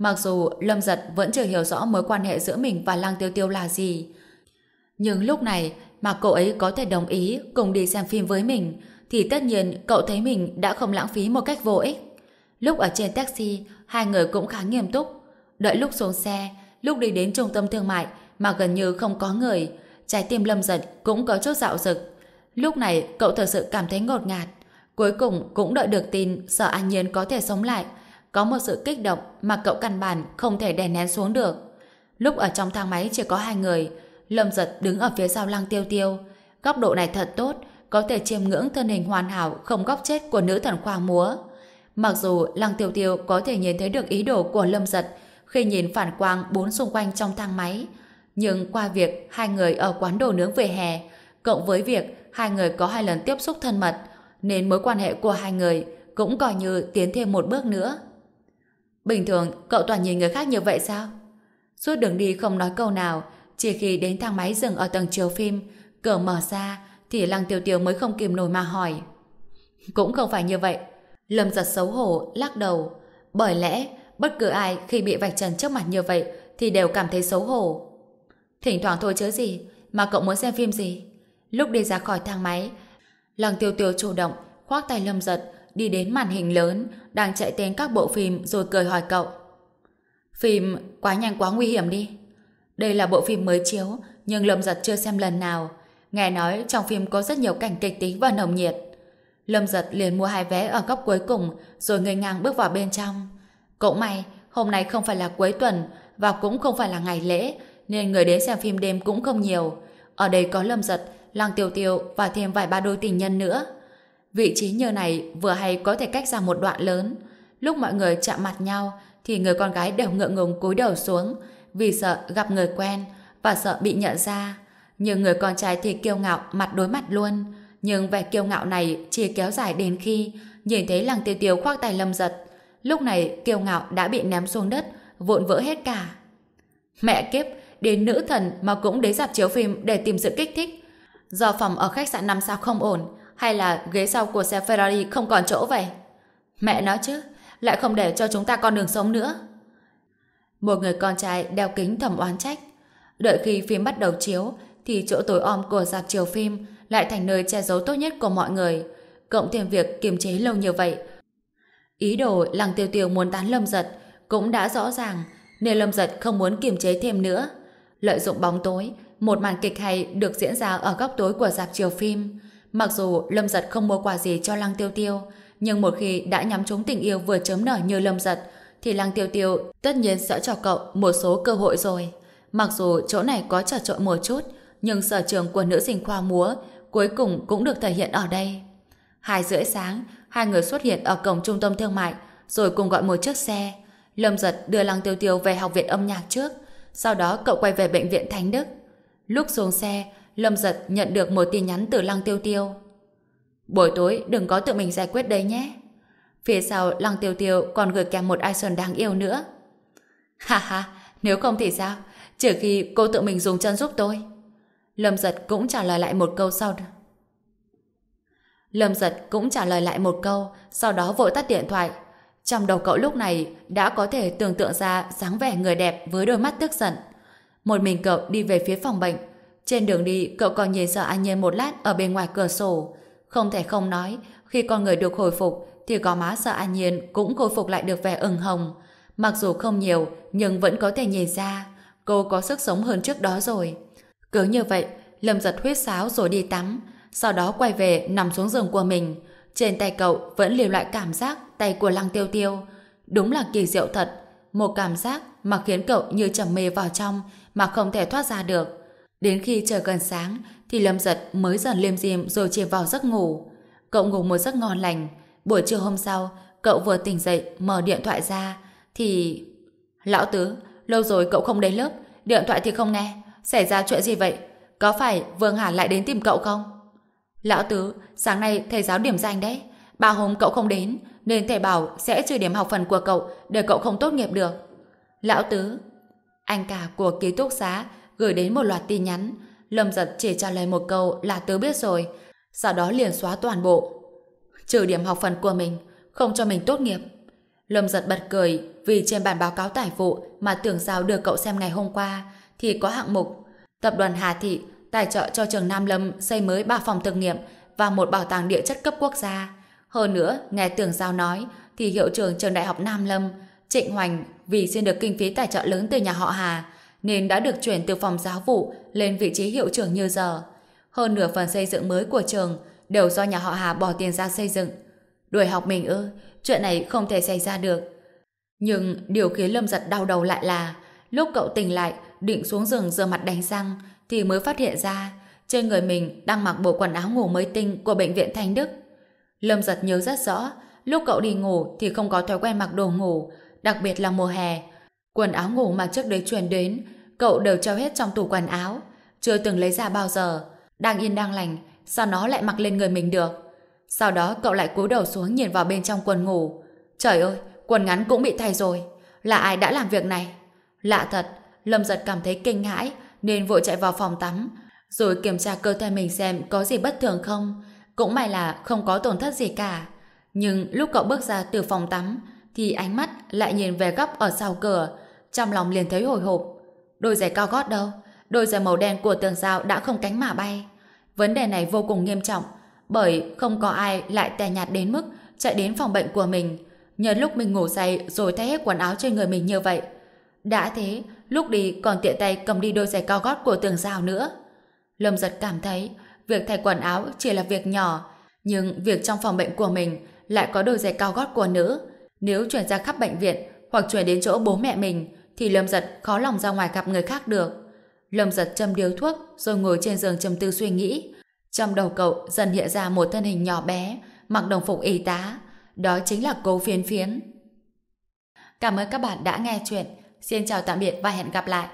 Mặc dù Lâm Giật vẫn chưa hiểu rõ mối quan hệ giữa mình và Lăng Tiêu Tiêu là gì. Nhưng lúc này mà cậu ấy có thể đồng ý cùng đi xem phim với mình thì tất nhiên cậu thấy mình đã không lãng phí một cách vô ích. Lúc ở trên taxi, hai người cũng khá nghiêm túc. Đợi lúc xuống xe, lúc đi đến trung tâm thương mại mà gần như không có người, trái tim lâm giật cũng có chút dạo rực. Lúc này cậu thật sự cảm thấy ngột ngạt. Cuối cùng cũng đợi được tin sợ An Nhiên có thể sống lại. Có một sự kích động mà cậu căn bản không thể đè nén xuống được. Lúc ở trong thang máy chỉ có hai người, Lâm giật đứng ở phía sau lăng tiêu tiêu. Góc độ này thật tốt, có thể chiêm ngưỡng thân hình hoàn hảo không góc chết của nữ thần khoa múa. Mặc dù Lăng Tiêu Tiêu có thể nhìn thấy được ý đồ của Lâm Giật khi nhìn phản quang bốn xung quanh trong thang máy, nhưng qua việc hai người ở quán đồ nướng về hè, cộng với việc hai người có hai lần tiếp xúc thân mật, nên mối quan hệ của hai người cũng coi như tiến thêm một bước nữa. Bình thường, cậu toàn nhìn người khác như vậy sao? Suốt đường đi không nói câu nào, chỉ khi đến thang máy dừng ở tầng chiếu phim, cửa mở ra, thì Lăng Tiêu Tiêu mới không kìm nổi mà hỏi. Cũng không phải như vậy, Lâm giật xấu hổ, lắc đầu. Bởi lẽ, bất cứ ai khi bị vạch trần trước mặt như vậy thì đều cảm thấy xấu hổ. Thỉnh thoảng thôi chứ gì, mà cậu muốn xem phim gì? Lúc đi ra khỏi thang máy, Lăng tiêu tiêu chủ động, khoác tay lâm giật, đi đến màn hình lớn, đang chạy tên các bộ phim rồi cười hỏi cậu. Phim quá nhanh quá nguy hiểm đi. Đây là bộ phim mới chiếu, nhưng lâm giật chưa xem lần nào. Nghe nói trong phim có rất nhiều cảnh kịch tính và nồng nhiệt. Lâm giật liền mua hai vé ở góc cuối cùng rồi ngây ngang bước vào bên trong. Cũng may, hôm nay không phải là cuối tuần và cũng không phải là ngày lễ nên người đến xem phim đêm cũng không nhiều. Ở đây có Lâm giật, Lăng Tiêu Tiêu và thêm vài ba đôi tình nhân nữa. Vị trí như này vừa hay có thể cách ra một đoạn lớn. Lúc mọi người chạm mặt nhau thì người con gái đều ngượng ngùng cúi đầu xuống vì sợ gặp người quen và sợ bị nhận ra. Nhưng người con trai thì kiêu ngạo mặt đối mặt luôn nhưng vẻ kiêu ngạo này chỉ kéo dài đến khi nhìn thấy làng tiêu tiêu khoác tay lâm giật. Lúc này kiêu ngạo đã bị ném xuống đất, vụn vỡ hết cả. Mẹ kiếp, đến nữ thần mà cũng đến dạp chiếu phim để tìm sự kích thích. Do phòng ở khách sạn năm sao không ổn, hay là ghế sau của xe Ferrari không còn chỗ vậy? Mẹ nói chứ, lại không để cho chúng ta con đường sống nữa. Một người con trai đeo kính thầm oán trách. Đợi khi phim bắt đầu chiếu, thì chỗ tối om của dạp chiếu phim lại thành nơi che giấu tốt nhất của mọi người, cộng thêm việc kiềm chế lâu như vậy. Ý đồ Lăng Tiêu Tiêu muốn tán Lâm Giật cũng đã rõ ràng, nên Lâm Giật không muốn kiềm chế thêm nữa. Lợi dụng bóng tối, một màn kịch hay được diễn ra ở góc tối của dạp chiếu phim. Mặc dù Lâm Giật không mua quà gì cho Lăng Tiêu Tiêu, nhưng một khi đã nhắm trúng tình yêu vừa chớm nở như Lâm Giật, thì Lăng Tiêu Tiêu tất nhiên sẽ cho cậu một số cơ hội rồi. Mặc dù chỗ này có trở trội một chút, nhưng sở trường của nữ sinh khoa múa cuối cùng cũng được thể hiện ở đây. Hai rưỡi sáng, hai người xuất hiện ở cổng trung tâm thương mại, rồi cùng gọi một chiếc xe. Lâm giật đưa Lăng Tiêu Tiêu về học viện âm nhạc trước, sau đó cậu quay về bệnh viện Thánh Đức. Lúc xuống xe, Lâm giật nhận được một tin nhắn từ Lăng Tiêu Tiêu. Buổi tối đừng có tự mình giải quyết đấy nhé. Phía sau Lăng Tiêu Tiêu còn gửi kèm một icon đáng yêu nữa. *laughs* Ha ha, nếu không thì sao? Trừ khi cô tự mình dùng chân giúp tôi. Lâm giật cũng trả lời lại một câu sau. Lâm giật cũng trả lời lại một câu, sau đó vội tắt điện thoại. Trong đầu cậu lúc này đã có thể tưởng tượng ra dáng vẻ người đẹp với đôi mắt tức giận. Một mình cậu đi về phía phòng bệnh. Trên đường đi, cậu còn nhìn sợ An Nhiên một lát ở bên ngoài cửa sổ. Không thể không nói, khi con người được hồi phục, thì có má sợ An Nhiên cũng khôi phục lại được vẻ ửng hồng. Mặc dù không nhiều, nhưng vẫn có thể nhìn ra, cô có sức sống hơn trước đó rồi. Cứ như vậy, Lâm giật huyết sáo rồi đi tắm, sau đó quay về nằm xuống giường của mình. Trên tay cậu vẫn lưu lại cảm giác tay của lăng tiêu tiêu. Đúng là kỳ diệu thật, một cảm giác mà khiến cậu như trầm mê vào trong mà không thể thoát ra được. Đến khi trời gần sáng thì Lâm giật mới dần liêm diêm rồi chìm vào giấc ngủ. Cậu ngủ một giấc ngon lành. Buổi trưa hôm sau, cậu vừa tỉnh dậy mở điện thoại ra thì... Lão Tứ, lâu rồi cậu không đến lớp, điện thoại thì không nghe. Xảy ra chuyện gì vậy? Có phải Vương Hà lại đến tìm cậu không? Lão Tứ, sáng nay thầy giáo điểm danh đấy. Ba hôm cậu không đến, nên thầy bảo sẽ trừ điểm học phần của cậu để cậu không tốt nghiệp được. Lão Tứ, anh cả của ký túc xá gửi đến một loạt tin nhắn. Lâm giật chỉ trả lời một câu là tớ biết rồi, sau đó liền xóa toàn bộ. Trừ điểm học phần của mình, không cho mình tốt nghiệp. Lâm giật bật cười vì trên bản báo cáo tài vụ mà tưởng giao đưa cậu xem ngày hôm qua thì có hạng mục Tập đoàn Hà Thị tài trợ cho trường Nam Lâm xây mới 3 phòng thực nghiệm và một bảo tàng địa chất cấp quốc gia. Hơn nữa, nghe tưởng giao nói thì hiệu trưởng trường Đại học Nam Lâm Trịnh Hoành vì xin được kinh phí tài trợ lớn từ nhà họ Hà nên đã được chuyển từ phòng giáo vụ lên vị trí hiệu trưởng như giờ. Hơn nửa phần xây dựng mới của trường đều do nhà họ Hà bỏ tiền ra xây dựng. Đuổi học mình ư, chuyện này không thể xảy ra được. Nhưng điều khiến Lâm giật đau đầu lại là lúc cậu tỉnh lại định xuống giường rửa mặt đánh răng thì mới phát hiện ra trên người mình đang mặc bộ quần áo ngủ mới tinh của bệnh viện Thanh Đức. Lâm giật nhớ rất rõ lúc cậu đi ngủ thì không có thói quen mặc đồ ngủ đặc biệt là mùa hè. Quần áo ngủ mà trước đấy truyền đến, cậu đều treo hết trong tủ quần áo. Chưa từng lấy ra bao giờ. Đang yên đang lành, sao nó lại mặc lên người mình được? Sau đó cậu lại cúi đầu xuống nhìn vào bên trong quần ngủ. Trời ơi, quần ngắn cũng bị thay rồi. Là ai đã làm việc này? Lạ thật, Lâm giật cảm thấy kinh hãi, nên vội chạy vào phòng tắm, rồi kiểm tra cơ thể mình xem có gì bất thường không. Cũng may là không có tổn thất gì cả. Nhưng lúc cậu bước ra từ phòng tắm, thì ánh mắt lại nhìn về góc ở sau cửa trong lòng liền thấy hồi hộp. Đôi giày cao gót đâu? Đôi giày màu đen của tường rào đã không cánh mà bay. Vấn đề này vô cùng nghiêm trọng bởi không có ai lại tè nhạt đến mức chạy đến phòng bệnh của mình nhờ lúc mình ngủ say rồi thay hết quần áo trên người mình như vậy. Đã thế, lúc đi còn tiện tay cầm đi đôi giày cao gót của tường rào nữa. Lâm giật cảm thấy việc thay quần áo chỉ là việc nhỏ, nhưng việc trong phòng bệnh của mình lại có đôi giày cao gót của nữ. Nếu chuyển ra khắp bệnh viện hoặc chuyển đến chỗ bố mẹ mình thì Lâm giật khó lòng ra ngoài gặp người khác được. Lâm giật châm điếu thuốc, rồi ngồi trên giường trầm tư suy nghĩ. Trong đầu cậu dần hiện ra một thân hình nhỏ bé, mặc đồng phục y tá. Đó chính là cô phiến phiến. Cảm ơn các bạn đã nghe chuyện. Xin chào tạm biệt và hẹn gặp lại.